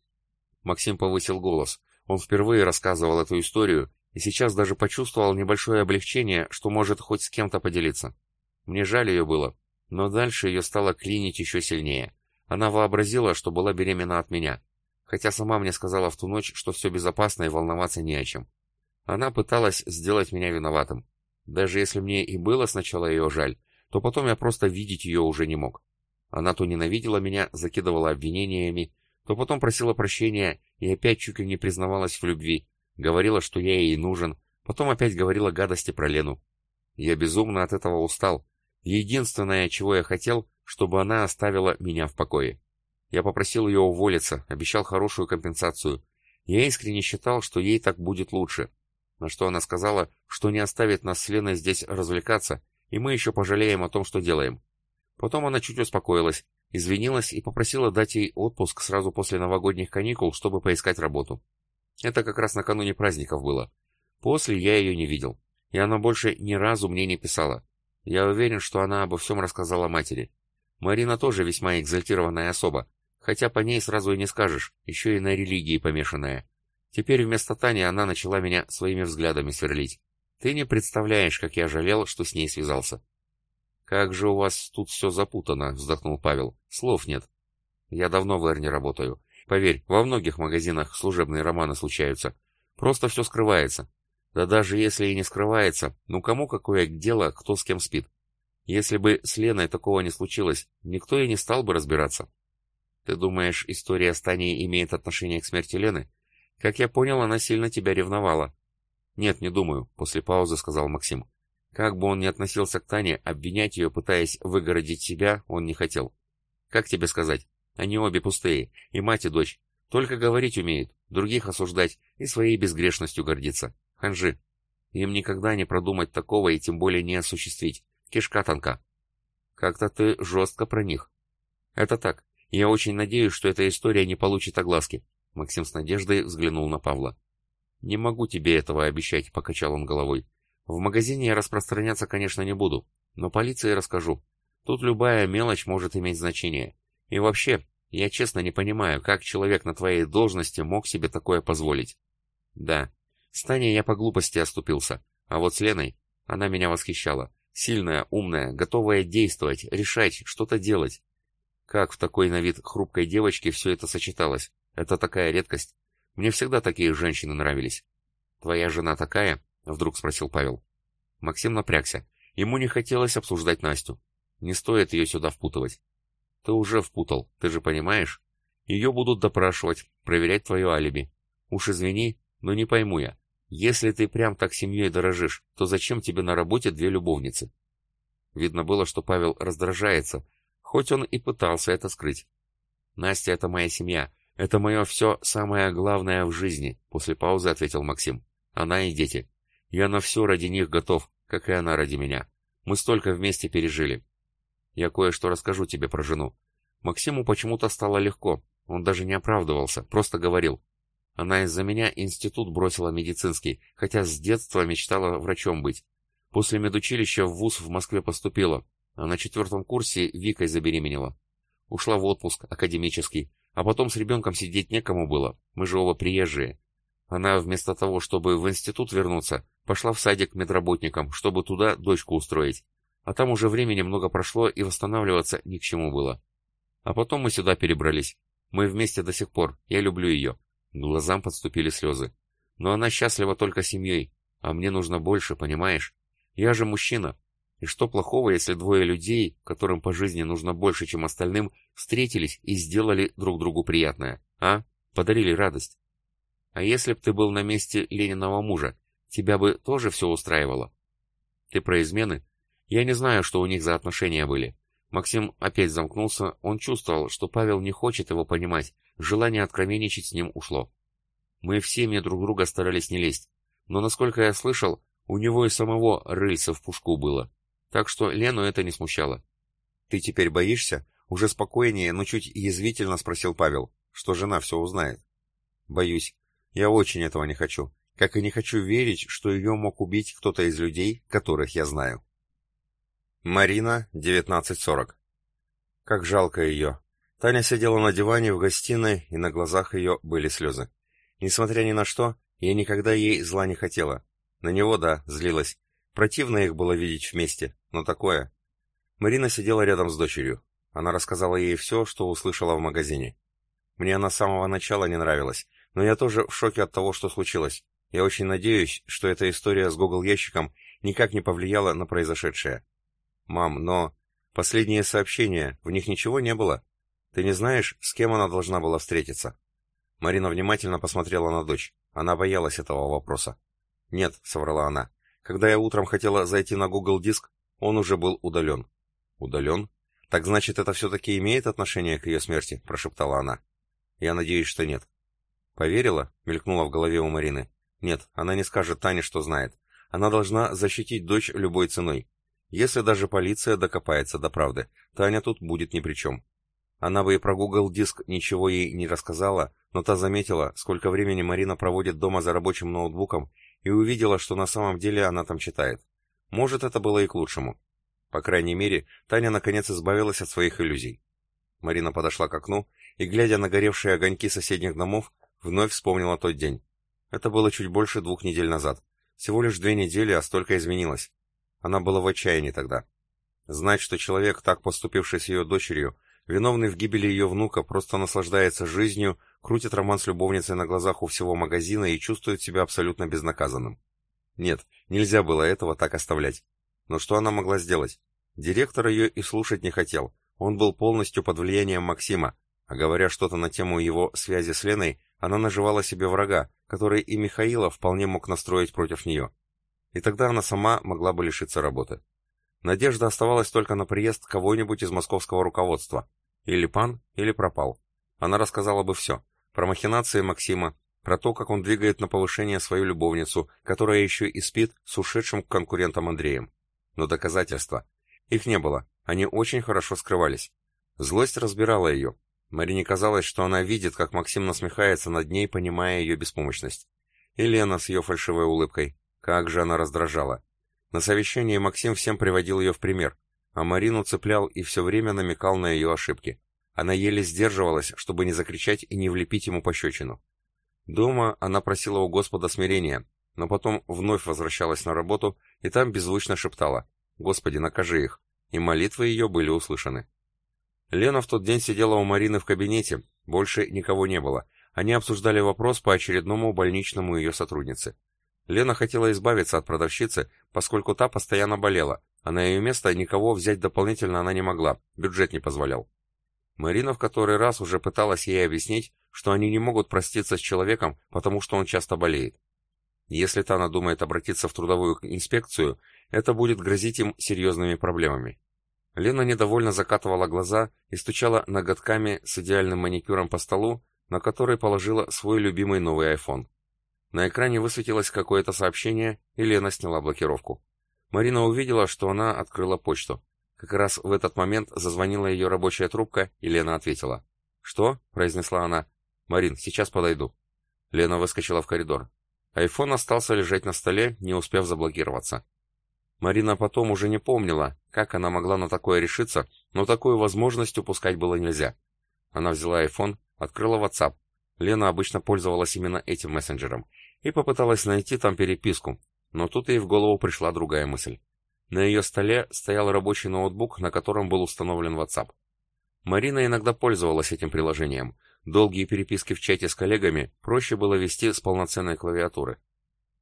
Максим повысил голос. Он впервые рассказывал эту историю, и сейчас даже почувствовал небольшое облегчение, что может хоть с кем-то поделиться. Мне жаль ее было, но дальше ее стало клинить еще сильнее. Она вообразила, что была беременна от меня, хотя сама мне сказала в ту ночь, что все безопасно и волноваться не о чем. Она пыталась сделать меня виноватым. Даже если мне и было сначала ее жаль, то потом я просто видеть ее уже не мог. Она то ненавидела меня, закидывала обвинениями, то потом просила прощения и опять чуть ли не признавалась в любви, говорила, что я ей нужен, потом опять говорила гадости про Лену. Я безумно от этого устал. Единственное, чего я хотел, чтобы она оставила меня в покое. Я попросил ее уволиться, обещал хорошую компенсацию. Я искренне считал, что ей так будет лучше, на что она сказала, что не оставит нас с Леной здесь развлекаться, и мы еще пожалеем о том, что делаем. Потом она чуть успокоилась, извинилась и попросила дать ей отпуск сразу после новогодних каникул, чтобы поискать работу. Это как раз накануне праздников было. После я ее не видел, и она больше ни разу мне не писала. Я уверен, что она обо всем рассказала матери. Марина тоже весьма экзальтированная особа, хотя по ней сразу и не скажешь, еще и на религии помешанная. Теперь вместо Тани она начала меня своими взглядами сверлить. Ты не представляешь, как я жалел, что с ней связался. Как же у вас тут все запутано, вздохнул Павел. Слов нет. Я давно в Эрне работаю. Поверь, во многих магазинах служебные романы случаются. Просто все скрывается. Да даже если и не скрывается, ну кому какое дело, кто с кем спит? Если бы с Леной такого не случилось, никто и не стал бы разбираться. Ты думаешь, история с Таней имеет отношение к смерти Лены? Как я понял, она сильно тебя ревновала. Нет, не думаю, после паузы сказал Максим. Как бы он ни относился к Тане, обвинять ее, пытаясь выгородить себя, он не хотел. Как тебе сказать? Они обе пустые, и мать, и дочь. Только говорить умеют, других осуждать и своей безгрешностью гордиться. Ханжи. Им никогда не продумать такого и тем более не осуществить. Кишка тонка. Как-то ты жестко про них. Это так. Я очень надеюсь, что эта история не получит огласки. Максим с надеждой взглянул на Павла. «Не могу тебе этого обещать», — покачал он головой. «В магазине я распространяться, конечно, не буду, но полиции расскажу. Тут любая мелочь может иметь значение. И вообще, я честно не понимаю, как человек на твоей должности мог себе такое позволить». «Да, с Таней я по глупости оступился, а вот с Леной она меня восхищала. Сильная, умная, готовая действовать, решать, что-то делать. Как в такой на вид хрупкой девочке все это сочеталось? Это такая редкость. Мне всегда такие женщины нравились. Твоя жена такая? Вдруг спросил Павел. Максим напрягся. Ему не хотелось обсуждать Настю. Не стоит ее сюда впутывать. Ты уже впутал, ты же понимаешь? Ее будут допрашивать, проверять твое алиби. Уж извини, но не пойму я. Если ты прям так семьей дорожишь, то зачем тебе на работе две любовницы? Видно было, что Павел раздражается, хоть он и пытался это скрыть. Настя — это моя семья, «Это мое все самое главное в жизни», — после паузы ответил Максим. «Она и дети. Я на все ради них готов, как и она ради меня. Мы столько вместе пережили. Я кое-что расскажу тебе про жену. Максиму почему-то стало легко. Он даже не оправдывался, просто говорил. Она из-за меня институт бросила медицинский, хотя с детства мечтала врачом быть. После медучилища в ВУЗ в Москве поступила, а на четвертом курсе Викой забеременела. Ушла в отпуск академический, а потом с ребенком сидеть некому было, мы же оба приезжие. Она вместо того, чтобы в институт вернуться, пошла в садик медработникам, чтобы туда дочку устроить. А там уже времени много прошло, и восстанавливаться ни к чему было. А потом мы сюда перебрались. Мы вместе до сих пор, я люблю ее. Глазам подступили слезы. Но она счастлива только семьей, а мне нужно больше, понимаешь? Я же мужчина. И что плохого, если двое людей, которым по жизни нужно больше, чем остальным, встретились и сделали друг другу приятное, а? Подарили радость. А если б ты был на месте Лениного мужа, тебя бы тоже все устраивало? Ты про измены? Я не знаю, что у них за отношения были. Максим опять замкнулся, он чувствовал, что Павел не хочет его понимать, желание откровенничать с ним ушло. Мы всеми друг друга старались не лезть, но, насколько я слышал, у него и самого рыльца в пушку было, так что Лену это не смущало. «Ты теперь боишься?» Уже спокойнее, но чуть язвительно спросил Павел, что жена все узнает. «Боюсь. Я очень этого не хочу. Как и не хочу верить, что ее мог убить кто-то из людей, которых я знаю». Марина, 19.40. Как жалко ее. Таня сидела на диване в гостиной, и на глазах ее были слезы. Несмотря ни на что, я никогда ей зла не хотела. На него, да, злилась. Противно их было видеть вместе, но такое. Марина сидела рядом с дочерью. Она рассказала ей все, что услышала в магазине. Мне она с самого начала не нравилась, но я тоже в шоке от того, что случилось. Я очень надеюсь, что эта история с Google-ящиком никак не повлияла на произошедшее. «Мам, но...» «Последние сообщения, в них ничего не было. Ты не знаешь, с кем она должна была встретиться?» Марина внимательно посмотрела на дочь. Она боялась этого вопроса. «Нет», — соврала она. «Когда я утром хотела зайти на Google Диск, он уже был удален». «Удален? Так значит, это все-таки имеет отношение к ее смерти?» — прошептала она. «Я надеюсь, что нет». «Поверила?» — мелькнула в голове у Марины. «Нет, она не скажет Тане, что знает. Она должна защитить дочь любой ценой. Если даже полиция докопается до правды, Таня тут будет ни при чем. Она бы и про Google Диск ничего ей не рассказала, но та заметила, сколько времени Марина проводит дома за рабочим ноутбуком, и увидела, что на самом деле она там читает. Может, это было и к лучшему. По крайней мере, Таня наконец избавилась от своих иллюзий. Марина подошла к окну и, глядя на горевшие огоньки соседних домов, вновь вспомнила тот день. Это было чуть больше двух недель назад. Всего лишь две недели, а столько изменилось. Она была в отчаянии тогда. Знать, что человек, так поступивший с ее дочерью, Виновный в гибели ее внука просто наслаждается жизнью, крутит роман с любовницей на глазах у всего магазина и чувствует себя абсолютно безнаказанным. Нет, нельзя было этого так оставлять. Но что она могла сделать? Директор ее и слушать не хотел. Он был полностью под влиянием Максима, а говоря что-то на тему его связи с Леной, она наживала себе врага, который и Михаила вполне мог настроить против нее. И тогда она сама могла бы лишиться работы. Надежда оставалась только на приезд кого-нибудь из московского руководства. Или пан, или пропал. Она рассказала бы все. Про махинации Максима, про то, как он двигает на повышение свою любовницу, которая еще и спит с ушедшим к конкурентам Андреем. Но доказательства. Их не было, они очень хорошо скрывались. Злость разбирала ее. Марине казалось, что она видит, как Максим насмехается над ней, понимая ее беспомощность. И Лена с ее фальшивой улыбкой. Как же она раздражала. На совещании Максим всем приводил ее в пример, а Марину цеплял и все время намекал на ее ошибки. Она еле сдерживалась, чтобы не закричать и не влепить ему пощечину. Дома она просила у Господа смирения, но потом вновь возвращалась на работу и там беззвучно шептала «Господи, накажи их», и молитвы ее были услышаны. Лена в тот день сидела у Марины в кабинете, больше никого не было. Они обсуждали вопрос по очередному больничному ее сотруднице. Лена хотела избавиться от продавщицы, поскольку та постоянно болела, а на ее место никого взять дополнительно она не могла, бюджет не позволял. Марина в который раз уже пыталась ей объяснить, что они не могут проститься с человеком, потому что он часто болеет. Если та надумает обратиться в трудовую инспекцию, это будет грозить им серьезными проблемами. Лена недовольно закатывала глаза и стучала ноготками с идеальным маникюром по столу, на который положила свой любимый новый iPhone. На экране высветилось какое-то сообщение, и Лена сняла блокировку. Марина увидела, что она открыла почту. Как раз в этот момент зазвонила ее рабочая трубка, и Лена ответила. «Что?» — произнесла она. «Марин, сейчас подойду». Лена выскочила в коридор. Айфон остался лежать на столе, не успев заблокироваться. Марина потом уже не помнила, как она могла на такое решиться, но такую возможность упускать было нельзя. Она взяла айфон, открыла WhatsApp. Лена обычно пользовалась именно этим мессенджером и попыталась найти там переписку, но тут ей в голову пришла другая мысль. На ее столе стоял рабочий ноутбук, на котором был установлен WhatsApp. Марина иногда пользовалась этим приложением. Долгие переписки в чате с коллегами проще было вести с полноценной клавиатуры.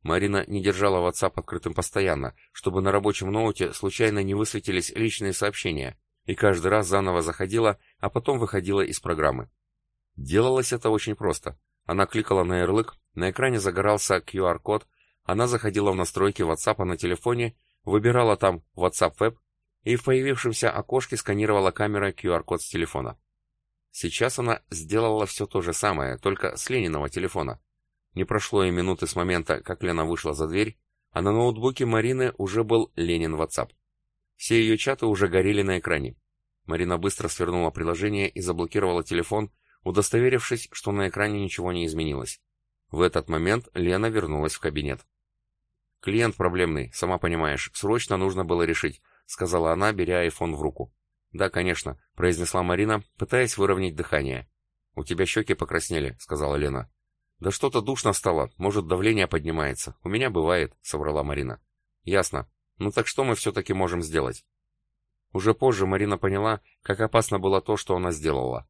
Марина не держала WhatsApp открытым постоянно, чтобы на рабочем ноуте случайно не высветились личные сообщения, и каждый раз заново заходила, а потом выходила из программы. Делалось это очень просто. Она кликала на ярлык, на экране загорался QR-код, она заходила в настройки WhatsApp на телефоне, выбирала там WhatsApp Web и в появившемся окошке сканировала камерой QR-код с телефона. Сейчас она сделала все то же самое, только с Лениного телефона. Не прошло и минуты с момента, как Лена вышла за дверь, а на ноутбуке Марины уже был Ленин WhatsApp. Все ее чаты уже горели на экране. Марина быстро свернула приложение и заблокировала телефон, удостоверившись, что на экране ничего не изменилось. В этот момент Лена вернулась в кабинет. «Клиент проблемный, сама понимаешь, срочно нужно было решить», — сказала она, беря айфон в руку. «Да, конечно», — произнесла Марина, пытаясь выровнять дыхание. «У тебя щеки покраснели», — сказала Лена. «Да что-то душно стало, может, давление поднимается. У меня бывает», — соврала Марина. «Ясно. Ну так что мы все-таки можем сделать?» Уже позже Марина поняла, как опасно было то, что она сделала.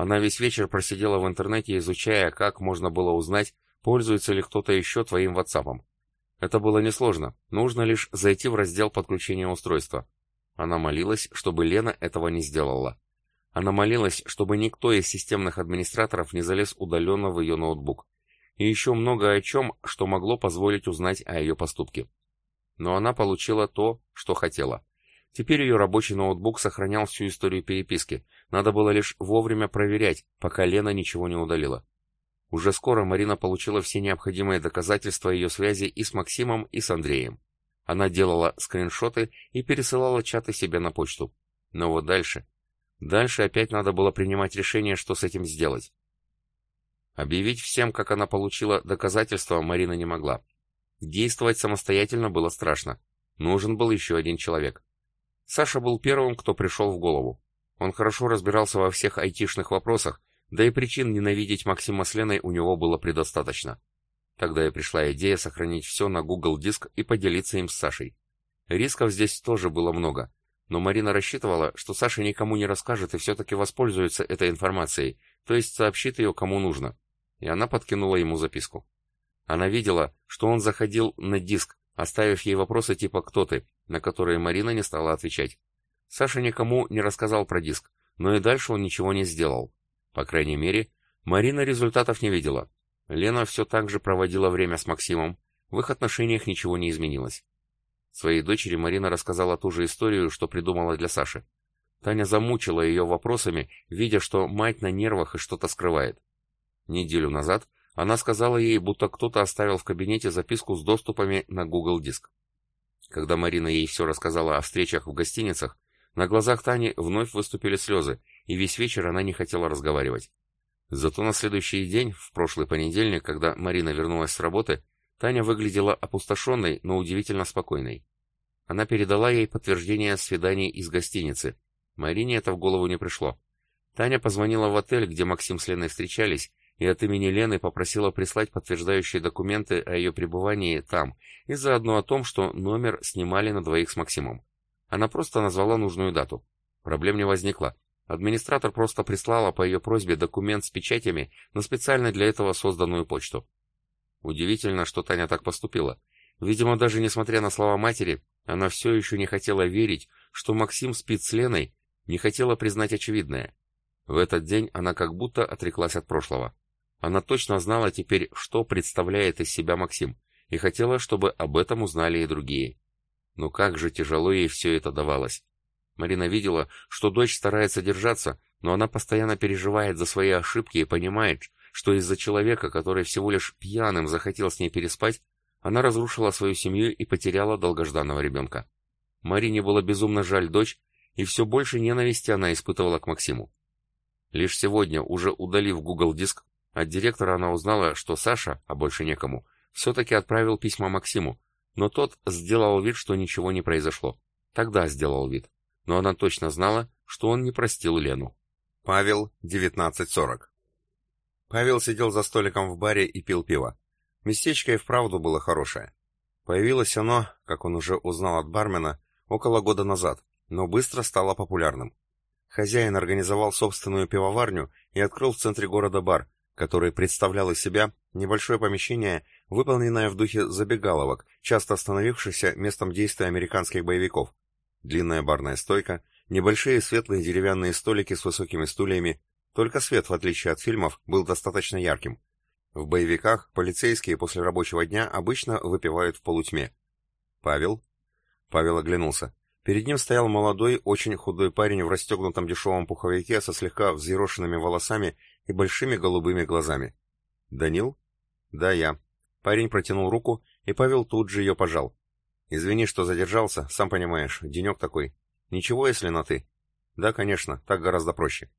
Она весь вечер просидела в интернете, изучая, как можно было узнать, пользуется ли кто-то еще твоим WhatsApp. Это было несложно, нужно лишь зайти в раздел подключения устройства. Она молилась, чтобы Лена этого не сделала. Она молилась, чтобы никто из системных администраторов не залез удаленно в ее ноутбук. И еще много о чем, что могло позволить узнать о ее поступке. Но она получила то, что хотела. Теперь ее рабочий ноутбук сохранял всю историю переписки. Надо было лишь вовремя проверять, пока Лена ничего не удалила. Уже скоро Марина получила все необходимые доказательства ее связи и с Максимом, и с Андреем. Она делала скриншоты и пересылала чаты себе на почту. Но вот дальше... Дальше опять надо было принимать решение, что с этим сделать. Объявить всем, как она получила доказательства, Марина не могла. Действовать самостоятельно было страшно. Нужен был еще один человек. Саша был первым, кто пришел в голову. Он хорошо разбирался во всех айтишных вопросах да и причин ненавидеть Максима с Леной у него было предостаточно. Тогда и пришла идея сохранить все на Google Диск и поделиться им с Сашей. Рисков здесь тоже было много, но Марина рассчитывала, что Саша никому не расскажет и все-таки воспользуется этой информацией, то есть сообщит ее кому нужно. И она подкинула ему записку. Она видела, что он заходил на диск, оставив ей вопросы типа «Кто ты?», на которые Марина не стала отвечать. Саша никому не рассказал про диск, но и дальше он ничего не сделал. По крайней мере, Марина результатов не видела. Лена все так же проводила время с Максимом, в их отношениях ничего не изменилось. Своей дочери Марина рассказала ту же историю, что придумала для Саши. Таня замучила ее вопросами, видя, что мать на нервах и что-то скрывает. Неделю назад она сказала ей, будто кто-то оставил в кабинете записку с доступами на Google Диск. Когда Марина ей все рассказала о встречах в гостиницах, на глазах Тани вновь выступили слезы, и весь вечер она не хотела разговаривать. Зато на следующий день, в прошлый понедельник, когда Марина вернулась с работы, Таня выглядела опустошенной, но удивительно спокойной. Она передала ей подтверждение свиданий из гостиницы. Марине это в голову не пришло. Таня позвонила в отель, где Максим с Леной встречались, и от имени Лены попросила прислать подтверждающие документы о ее пребывании там, и заодно о том, что номер снимали на двоих с Максимом. Она просто назвала нужную дату. Проблем не возникло. Администратор просто прислала по ее просьбе документ с печатями на специально для этого созданную почту. Удивительно, что Таня так поступила. Видимо, даже несмотря на слова матери, она все еще не хотела верить, что Максим спит с Леной, не хотела признать очевидное. В этот день она как будто отреклась от прошлого. Она точно знала теперь, что представляет из себя Максим, и хотела, чтобы об этом узнали и другие. Но как же тяжело ей все это давалось. Марина видела, что дочь старается держаться, но она постоянно переживает за свои ошибки и понимает, что из-за человека, который всего лишь пьяным захотел с ней переспать, она разрушила свою семью и потеряла долгожданного ребенка. Марине было безумно жаль дочь, и все больше ненависти она испытывала к Максиму. Лишь сегодня, уже удалив Google диск, от директора она узнала, что Саша, а больше некому, все-таки отправил письма Максиму, но тот сделал вид, что ничего не произошло. Тогда сделал вид. Но она точно знала, что он не простил Лену. Павел, 19.40 Павел сидел за столиком в баре и пил пиво. Местечко и вправду было хорошее. Появилось оно, как он уже узнал от бармена, около года назад, но быстро стало популярным. Хозяин организовал собственную пивоварню и открыл в центре города бар, который представлял из себя небольшое помещение, выполненное в духе забегаловок, часто становившихся местом действия американских боевиков. Длинная барная стойка, небольшие светлые деревянные столики с высокими стульями, только свет, в отличие от фильмов, был достаточно ярким. В боевиках полицейские после рабочего дня обычно выпивают в полутьме. «Павел?» Павел оглянулся. Перед ним стоял молодой, очень худой парень в расстегнутом дешевом пуховике со слегка взъерошенными волосами и большими голубыми глазами. «Данил?» «Да, я». Парень протянул руку, и Павел тут же ее пожал. «Извини, что задержался, сам понимаешь, денек такой. Ничего, если на «ты»?» «Да, конечно, так гораздо проще».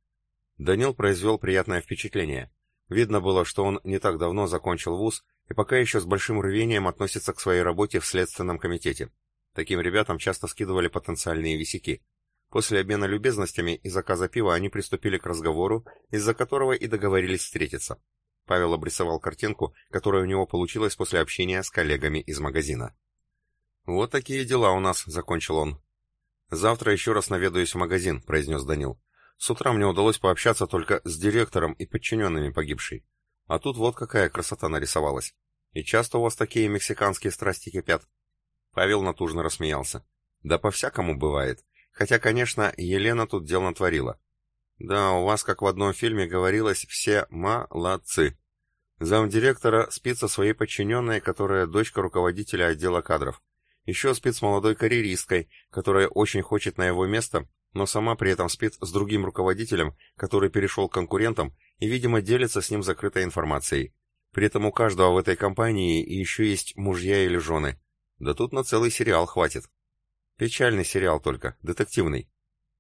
Данил произвел приятное впечатление. Видно было, что он не так давно закончил вуз и пока еще с большим рвением относится к своей работе в Следственном комитете. Таким ребятам часто скидывали потенциальные висяки. После обмена любезностями и заказа пива они приступили к разговору, из-за которого и договорились встретиться. Павел обрисовал картинку, которая у него получилась после общения с коллегами из магазина. «Вот такие дела у нас», — закончил он. «Завтра еще раз наведаюсь в магазин», — произнес Данил. «С утра мне удалось пообщаться только с директором и подчиненными погибшей. А тут вот какая красота нарисовалась. И часто у вас такие мексиканские страсти кипят?» Павел натужно рассмеялся. «Да по-всякому бывает. Хотя, конечно, Елена тут дел натворила. Да, у вас, как в одном фильме говорилось, все молодцы. Замдиректора спит со своей подчиненной, которая дочка руководителя отдела кадров. Еще спит с молодой карьеристкой, которая очень хочет на его место, но сама при этом спит с другим руководителем, который перешел к конкурентам и, видимо, делится с ним закрытой информацией. При этом у каждого в этой компании еще есть мужья или жены. Да тут на целый сериал хватит. Печальный сериал только, детективный.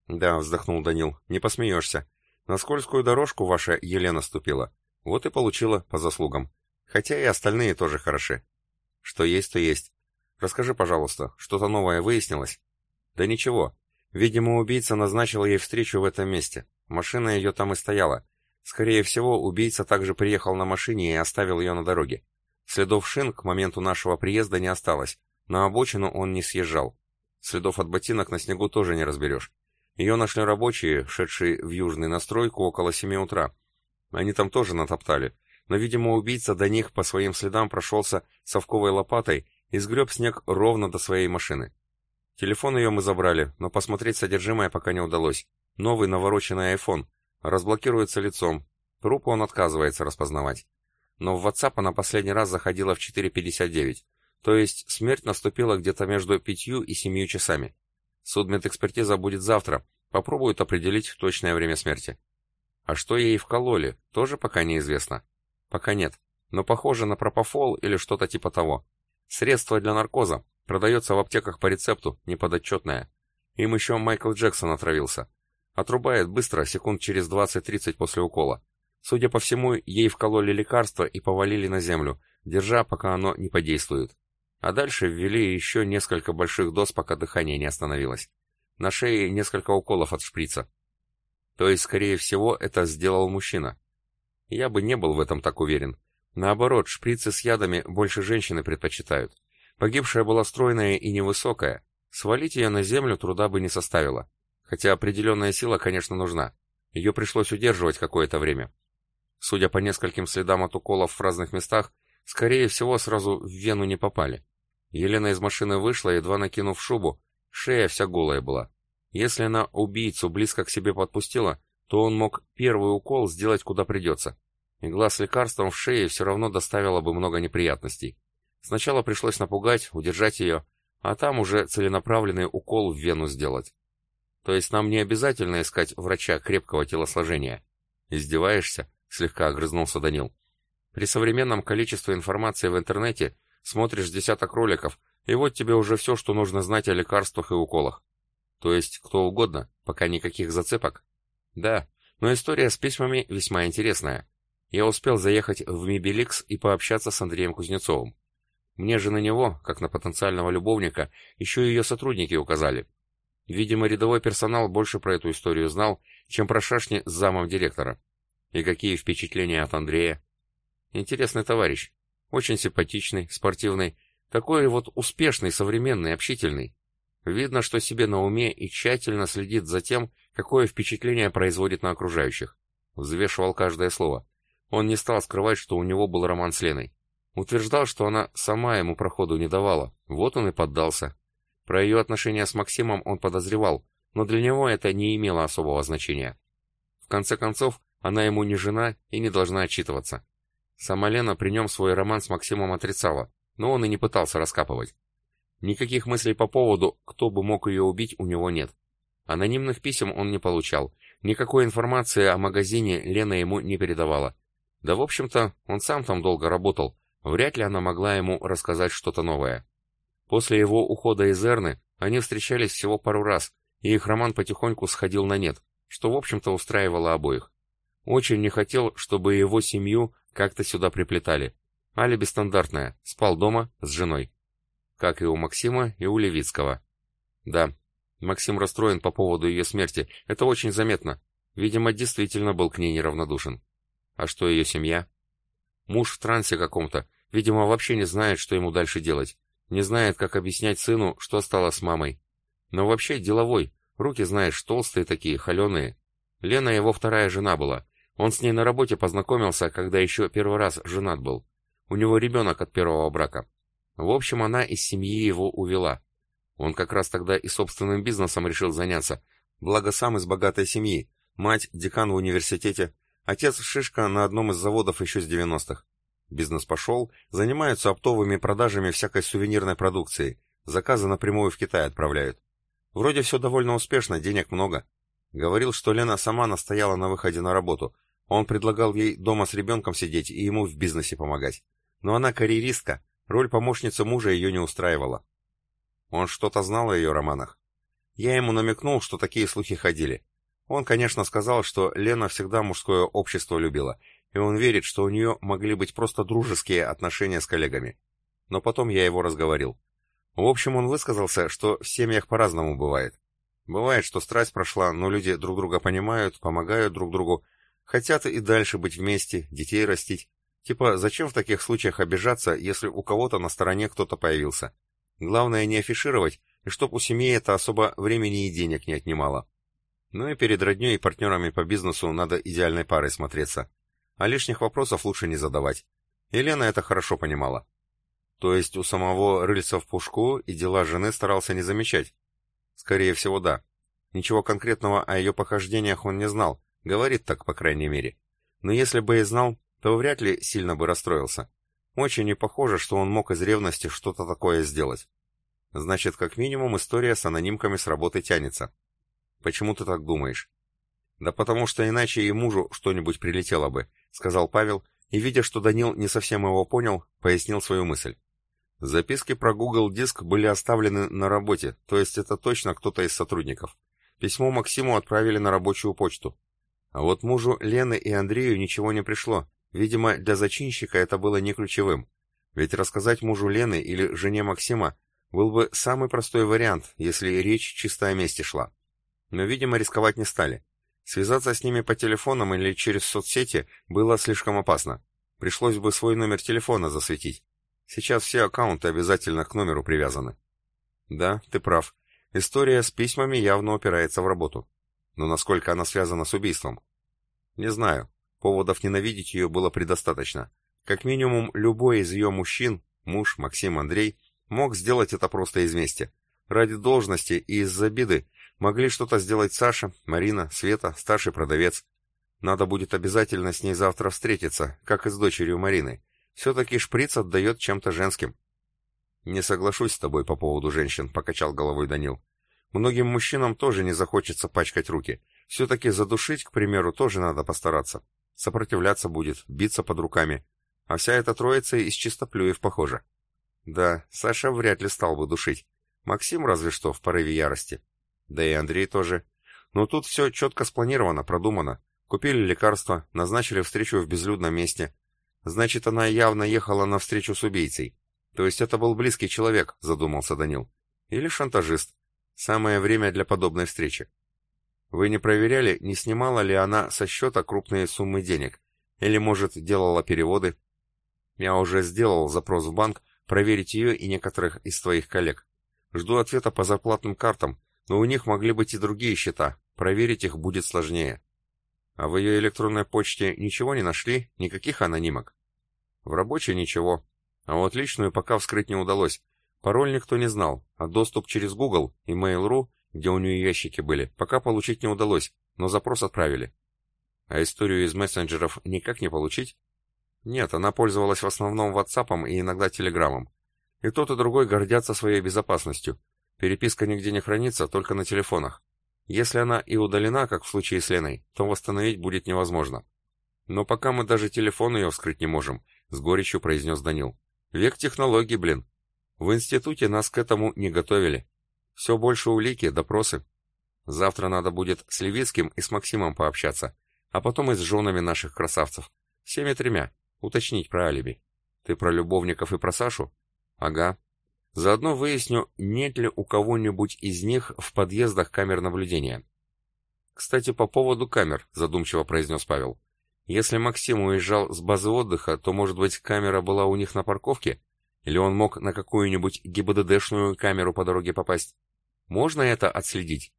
Да, вздохнул Данил, не посмеешься. На скользкую дорожку ваша Елена ступила. Вот и получила по заслугам. Хотя и остальные тоже хороши. Что есть, то есть. Расскажи, пожалуйста, что-то новое выяснилось? Да ничего. Видимо, убийца назначил ей встречу в этом месте. Машина ее там и стояла. Скорее всего, убийца также приехал на машине и оставил ее на дороге. Следов шин к моменту нашего приезда не осталось, на обочину он не съезжал. Следов от ботинок на снегу тоже не разберешь. Ее нашли рабочие, шедшие в южный настройку около семи утра. Они там тоже натоптали, но, видимо, убийца до них по своим следам прошелся совковой лопатой и сгреб снег ровно до своей машины. Телефон ее мы забрали, но посмотреть содержимое пока не удалось. Новый навороченный iPhone. Разблокируется лицом. Труп он отказывается распознавать. Но в WhatsApp она последний раз заходила в 4.59. То есть смерть наступила где-то между пятью и семью часами. Судмедэкспертиза будет завтра, попробуют определить точное время смерти. А что ей вкололи, тоже пока неизвестно. Пока нет, но похоже на пропофол или что-то типа того. Средство для наркоза, продается в аптеках по рецепту, неподотчетное. Им еще Майкл Джексон отравился. Отрубает быстро, секунд через 20-30 после укола. Судя по всему, ей вкололи лекарство и повалили на землю, держа, пока оно не подействует. А дальше ввели еще несколько больших доз, пока дыхание не остановилось. На шее несколько уколов от шприца. То есть, скорее всего, это сделал мужчина. Я бы не был в этом так уверен. Наоборот, шприцы с ядами больше женщины предпочитают. Погибшая была стройная и невысокая. Свалить ее на землю труда бы не составило. Хотя определенная сила, конечно, нужна. Ее пришлось удерживать какое-то время. Судя по нескольким следам от уколов в разных местах, скорее всего, сразу в вену не попали. Елена из машины вышла, едва накинув шубу, шея вся голая была. Если она убийцу близко к себе подпустила, то он мог первый укол сделать куда придется. Игла с лекарством в шее все равно доставила бы много неприятностей. Сначала пришлось напугать, удержать ее, а там уже целенаправленный укол в вену сделать. То есть нам не обязательно искать врача крепкого телосложения. Издеваешься? Слегка огрызнулся Данил. При современном количестве информации в интернете Смотришь десяток роликов, и вот тебе уже все, что нужно знать о лекарствах и уколах. То есть кто угодно, пока никаких зацепок? Да, но история с письмами весьма интересная. Я успел заехать в Мибеликс и пообщаться с Андреем Кузнецовым. Мне же на него, как на потенциального любовника, еще и ее сотрудники указали. Видимо, рядовой персонал больше про эту историю знал, чем про шашни с замом директора. И какие впечатления от Андрея? Интересный товарищ. Очень симпатичный, спортивный, такой вот успешный, современный, общительный. Видно, что себе на уме и тщательно следит за тем, какое впечатление производит на окружающих. Взвешивал каждое слово. Он не стал скрывать, что у него был роман с Леной. Утверждал, что она сама ему проходу не давала, вот он и поддался. Про ее отношения с Максимом он подозревал, но для него это не имело особого значения. В конце концов, она ему не жена и не должна отчитываться. Сама Лена при нем свой роман с Максимом отрицала, но он и не пытался раскапывать. Никаких мыслей по поводу, кто бы мог ее убить, у него нет. Анонимных писем он не получал, никакой информации о магазине Лена ему не передавала. Да, в общем-то, он сам там долго работал, вряд ли она могла ему рассказать что-то новое. После его ухода из Эрны они встречались всего пару раз, и их роман потихоньку сходил на нет, что, в общем-то, устраивало обоих. Очень не хотел, чтобы его семью как-то сюда приплетали. Алиби стандартное, спал дома с женой. Как и у Максима, и у Левицкого. Да, Максим расстроен по поводу ее смерти, это очень заметно. Видимо, действительно был к ней неравнодушен. А что ее семья? Муж в трансе каком-то, видимо, вообще не знает, что ему дальше делать. Не знает, как объяснять сыну, что стало с мамой. Но вообще деловой, руки, знаешь, толстые такие, холеные. Лена его вторая жена была. Он с ней на работе познакомился, когда еще первый раз женат был. У него ребенок от первого брака. В общем, она из семьи его увела. Он как раз тогда и собственным бизнесом решил заняться. Благо сам из богатой семьи. Мать – декан в университете. Отец – шишка на одном из заводов еще с 90-х. Бизнес пошел, занимаются оптовыми продажами всякой сувенирной продукции. Заказы напрямую в Китай отправляют. Вроде все довольно успешно, денег много. Говорил, что Лена сама настояла на выходе на работу. Он предлагал ей дома с ребенком сидеть и ему в бизнесе помогать. Но она карьеристка, роль помощницы мужа ее не устраивала. Он что-то знал о ее романах. Я ему намекнул, что такие слухи ходили. Он, конечно, сказал, что Лена всегда мужское общество любила, и он верит, что у нее могли быть просто дружеские отношения с коллегами. Но потом я его разговорил. В общем, он высказался, что в семьях по-разному бывает. Бывает, что страсть прошла, но люди друг друга понимают, помогают друг другу, хотят и дальше быть вместе, детей растить. Типа, зачем в таких случаях обижаться, если у кого-то на стороне кто-то появился? Главное не афишировать, и чтоб у семьи это особо времени и денег не отнимало. Ну и перед родней и партнерами по бизнесу надо идеальной парой смотреться. А лишних вопросов лучше не задавать. Елена это хорошо понимала. То есть у самого рыльца в пушку и дела жены старался не замечать? Скорее всего, да. Ничего конкретного о ее похождениях он не знал, говорит так, по крайней мере. Но если бы и знал, то вряд ли сильно бы расстроился. Очень не похоже, что он мог из ревности что-то такое сделать. Значит, как минимум, история с анонимками с работы тянется. Почему ты так думаешь? Да потому что иначе и мужу что-нибудь прилетело бы, сказал Павел, и, видя, что Данил не совсем его понял, пояснил свою мысль. Записки про Google Диск были оставлены на работе, то есть это точно кто-то из сотрудников. Письмо Максиму отправили на рабочую почту. А вот мужу Лены и Андрею ничего не пришло. Видимо, для зачинщика это было не ключевым. Ведь рассказать мужу Лены или жене Максима был бы самый простой вариант, если речь чисто о месте шла. Но, видимо, рисковать не стали. Связаться с ними по телефонам или через соцсети было слишком опасно. Пришлось бы свой номер телефона засветить. Сейчас все аккаунты обязательно к номеру привязаны. Да, ты прав. История с письмами явно упирается в работу. Но насколько она связана с убийством? Не знаю. Поводов ненавидеть ее было предостаточно. Как минимум, любой из ее мужчин, муж, Максим, Андрей, мог сделать это просто из мести. Ради должности и из-за обиды могли что-то сделать Саша, Марина, Света, старший продавец. Надо будет обязательно с ней завтра встретиться, как и с дочерью Марины. Все-таки шприц отдает чем-то женским. Не соглашусь с тобой по поводу женщин, покачал головой Данил. Многим мужчинам тоже не захочется пачкать руки. Все-таки задушить, к примеру, тоже надо постараться. Сопротивляться будет, биться под руками. А вся эта троица из чистоплюев похожа. Да, Саша вряд ли стал бы душить. Максим разве что в порыве ярости. Да и Андрей тоже. Но тут все четко спланировано, продумано. Купили лекарства, назначили встречу в безлюдном месте. Значит, она явно ехала на встречу с убийцей. То есть это был близкий человек, задумался Данил. Или шантажист. Самое время для подобной встречи. Вы не проверяли, не снимала ли она со счета крупные суммы денег? Или, может, делала переводы? Я уже сделал запрос в банк проверить ее и некоторых из твоих коллег. Жду ответа по зарплатным картам, но у них могли быть и другие счета. Проверить их будет сложнее. А в ее электронной почте ничего не нашли? Никаких анонимок? В рабочей ничего. А вот личную пока вскрыть не удалось. Пароль никто не знал, а доступ через Google и Mail.ru, где у нее ящики были, пока получить не удалось, но запрос отправили. А историю из мессенджеров никак не получить? Нет, она пользовалась в основном WhatsApp и иногда Телеграмом. И тот и другой гордятся своей безопасностью. Переписка нигде не хранится, только на телефонах. Если она и удалена, как в случае с Леной, то восстановить будет невозможно. Но пока мы даже телефон ее вскрыть не можем, с горечью произнес Данил. Век технологий, блин. В институте нас к этому не готовили. Все больше улики, допросы. Завтра надо будет с Левицким и с Максимом пообщаться, а потом и с женами наших красавцев. Всеми тремя. Уточнить про алиби. Ты про любовников и про Сашу? Ага. Заодно выясню, нет ли у кого-нибудь из них в подъездах камер наблюдения. Кстати, по поводу камер, задумчиво произнес Павел. Если Максим уезжал с базы отдыха, то, может быть, камера была у них на парковке? Или он мог на какую-нибудь ГИБДДшную камеру по дороге попасть? Можно это отследить?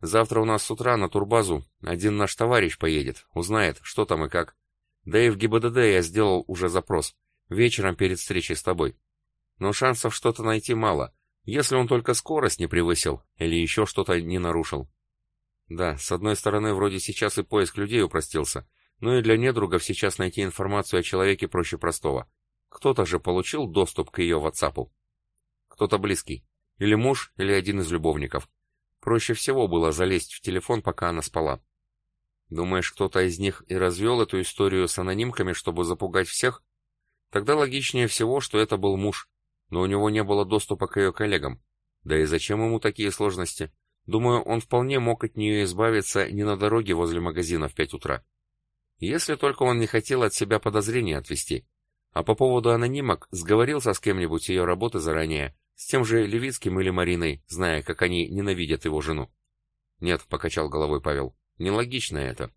Завтра у нас с утра на турбазу один наш товарищ поедет, узнает, что там и как. Да и в ГИБДД я сделал уже запрос. Вечером перед встречей с тобой. Но шансов что-то найти мало, если он только скорость не превысил или еще что-то не нарушил. Да, с одной стороны, вроде сейчас и поиск людей упростился, но и для недругов сейчас найти информацию о человеке проще простого. Кто-то же получил доступ к ее WhatsApp. Кто-то близкий. Или муж, или один из любовников. Проще всего было залезть в телефон, пока она спала. Думаешь, кто-то из них и развел эту историю с анонимками, чтобы запугать всех? Тогда логичнее всего, что это был муж, но у него не было доступа к ее коллегам. Да и зачем ему такие сложности? Думаю, он вполне мог от нее избавиться не на дороге возле магазина в пять утра. Если только он не хотел от себя подозрения отвести. А по поводу анонимок, сговорился с кем-нибудь ее работы заранее, с тем же Левицким или Мариной, зная, как они ненавидят его жену. Нет, покачал головой Павел, нелогично это.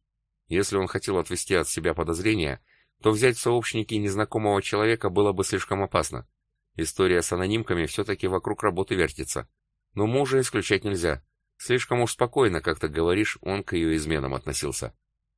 Если он хотел отвести от себя подозрения, то взять в сообщники незнакомого человека было бы слишком опасно. История с анонимками все-таки вокруг работы вертится. Но мужа исключать нельзя. Слишком уж спокойно, как ты говоришь, он к ее изменам относился.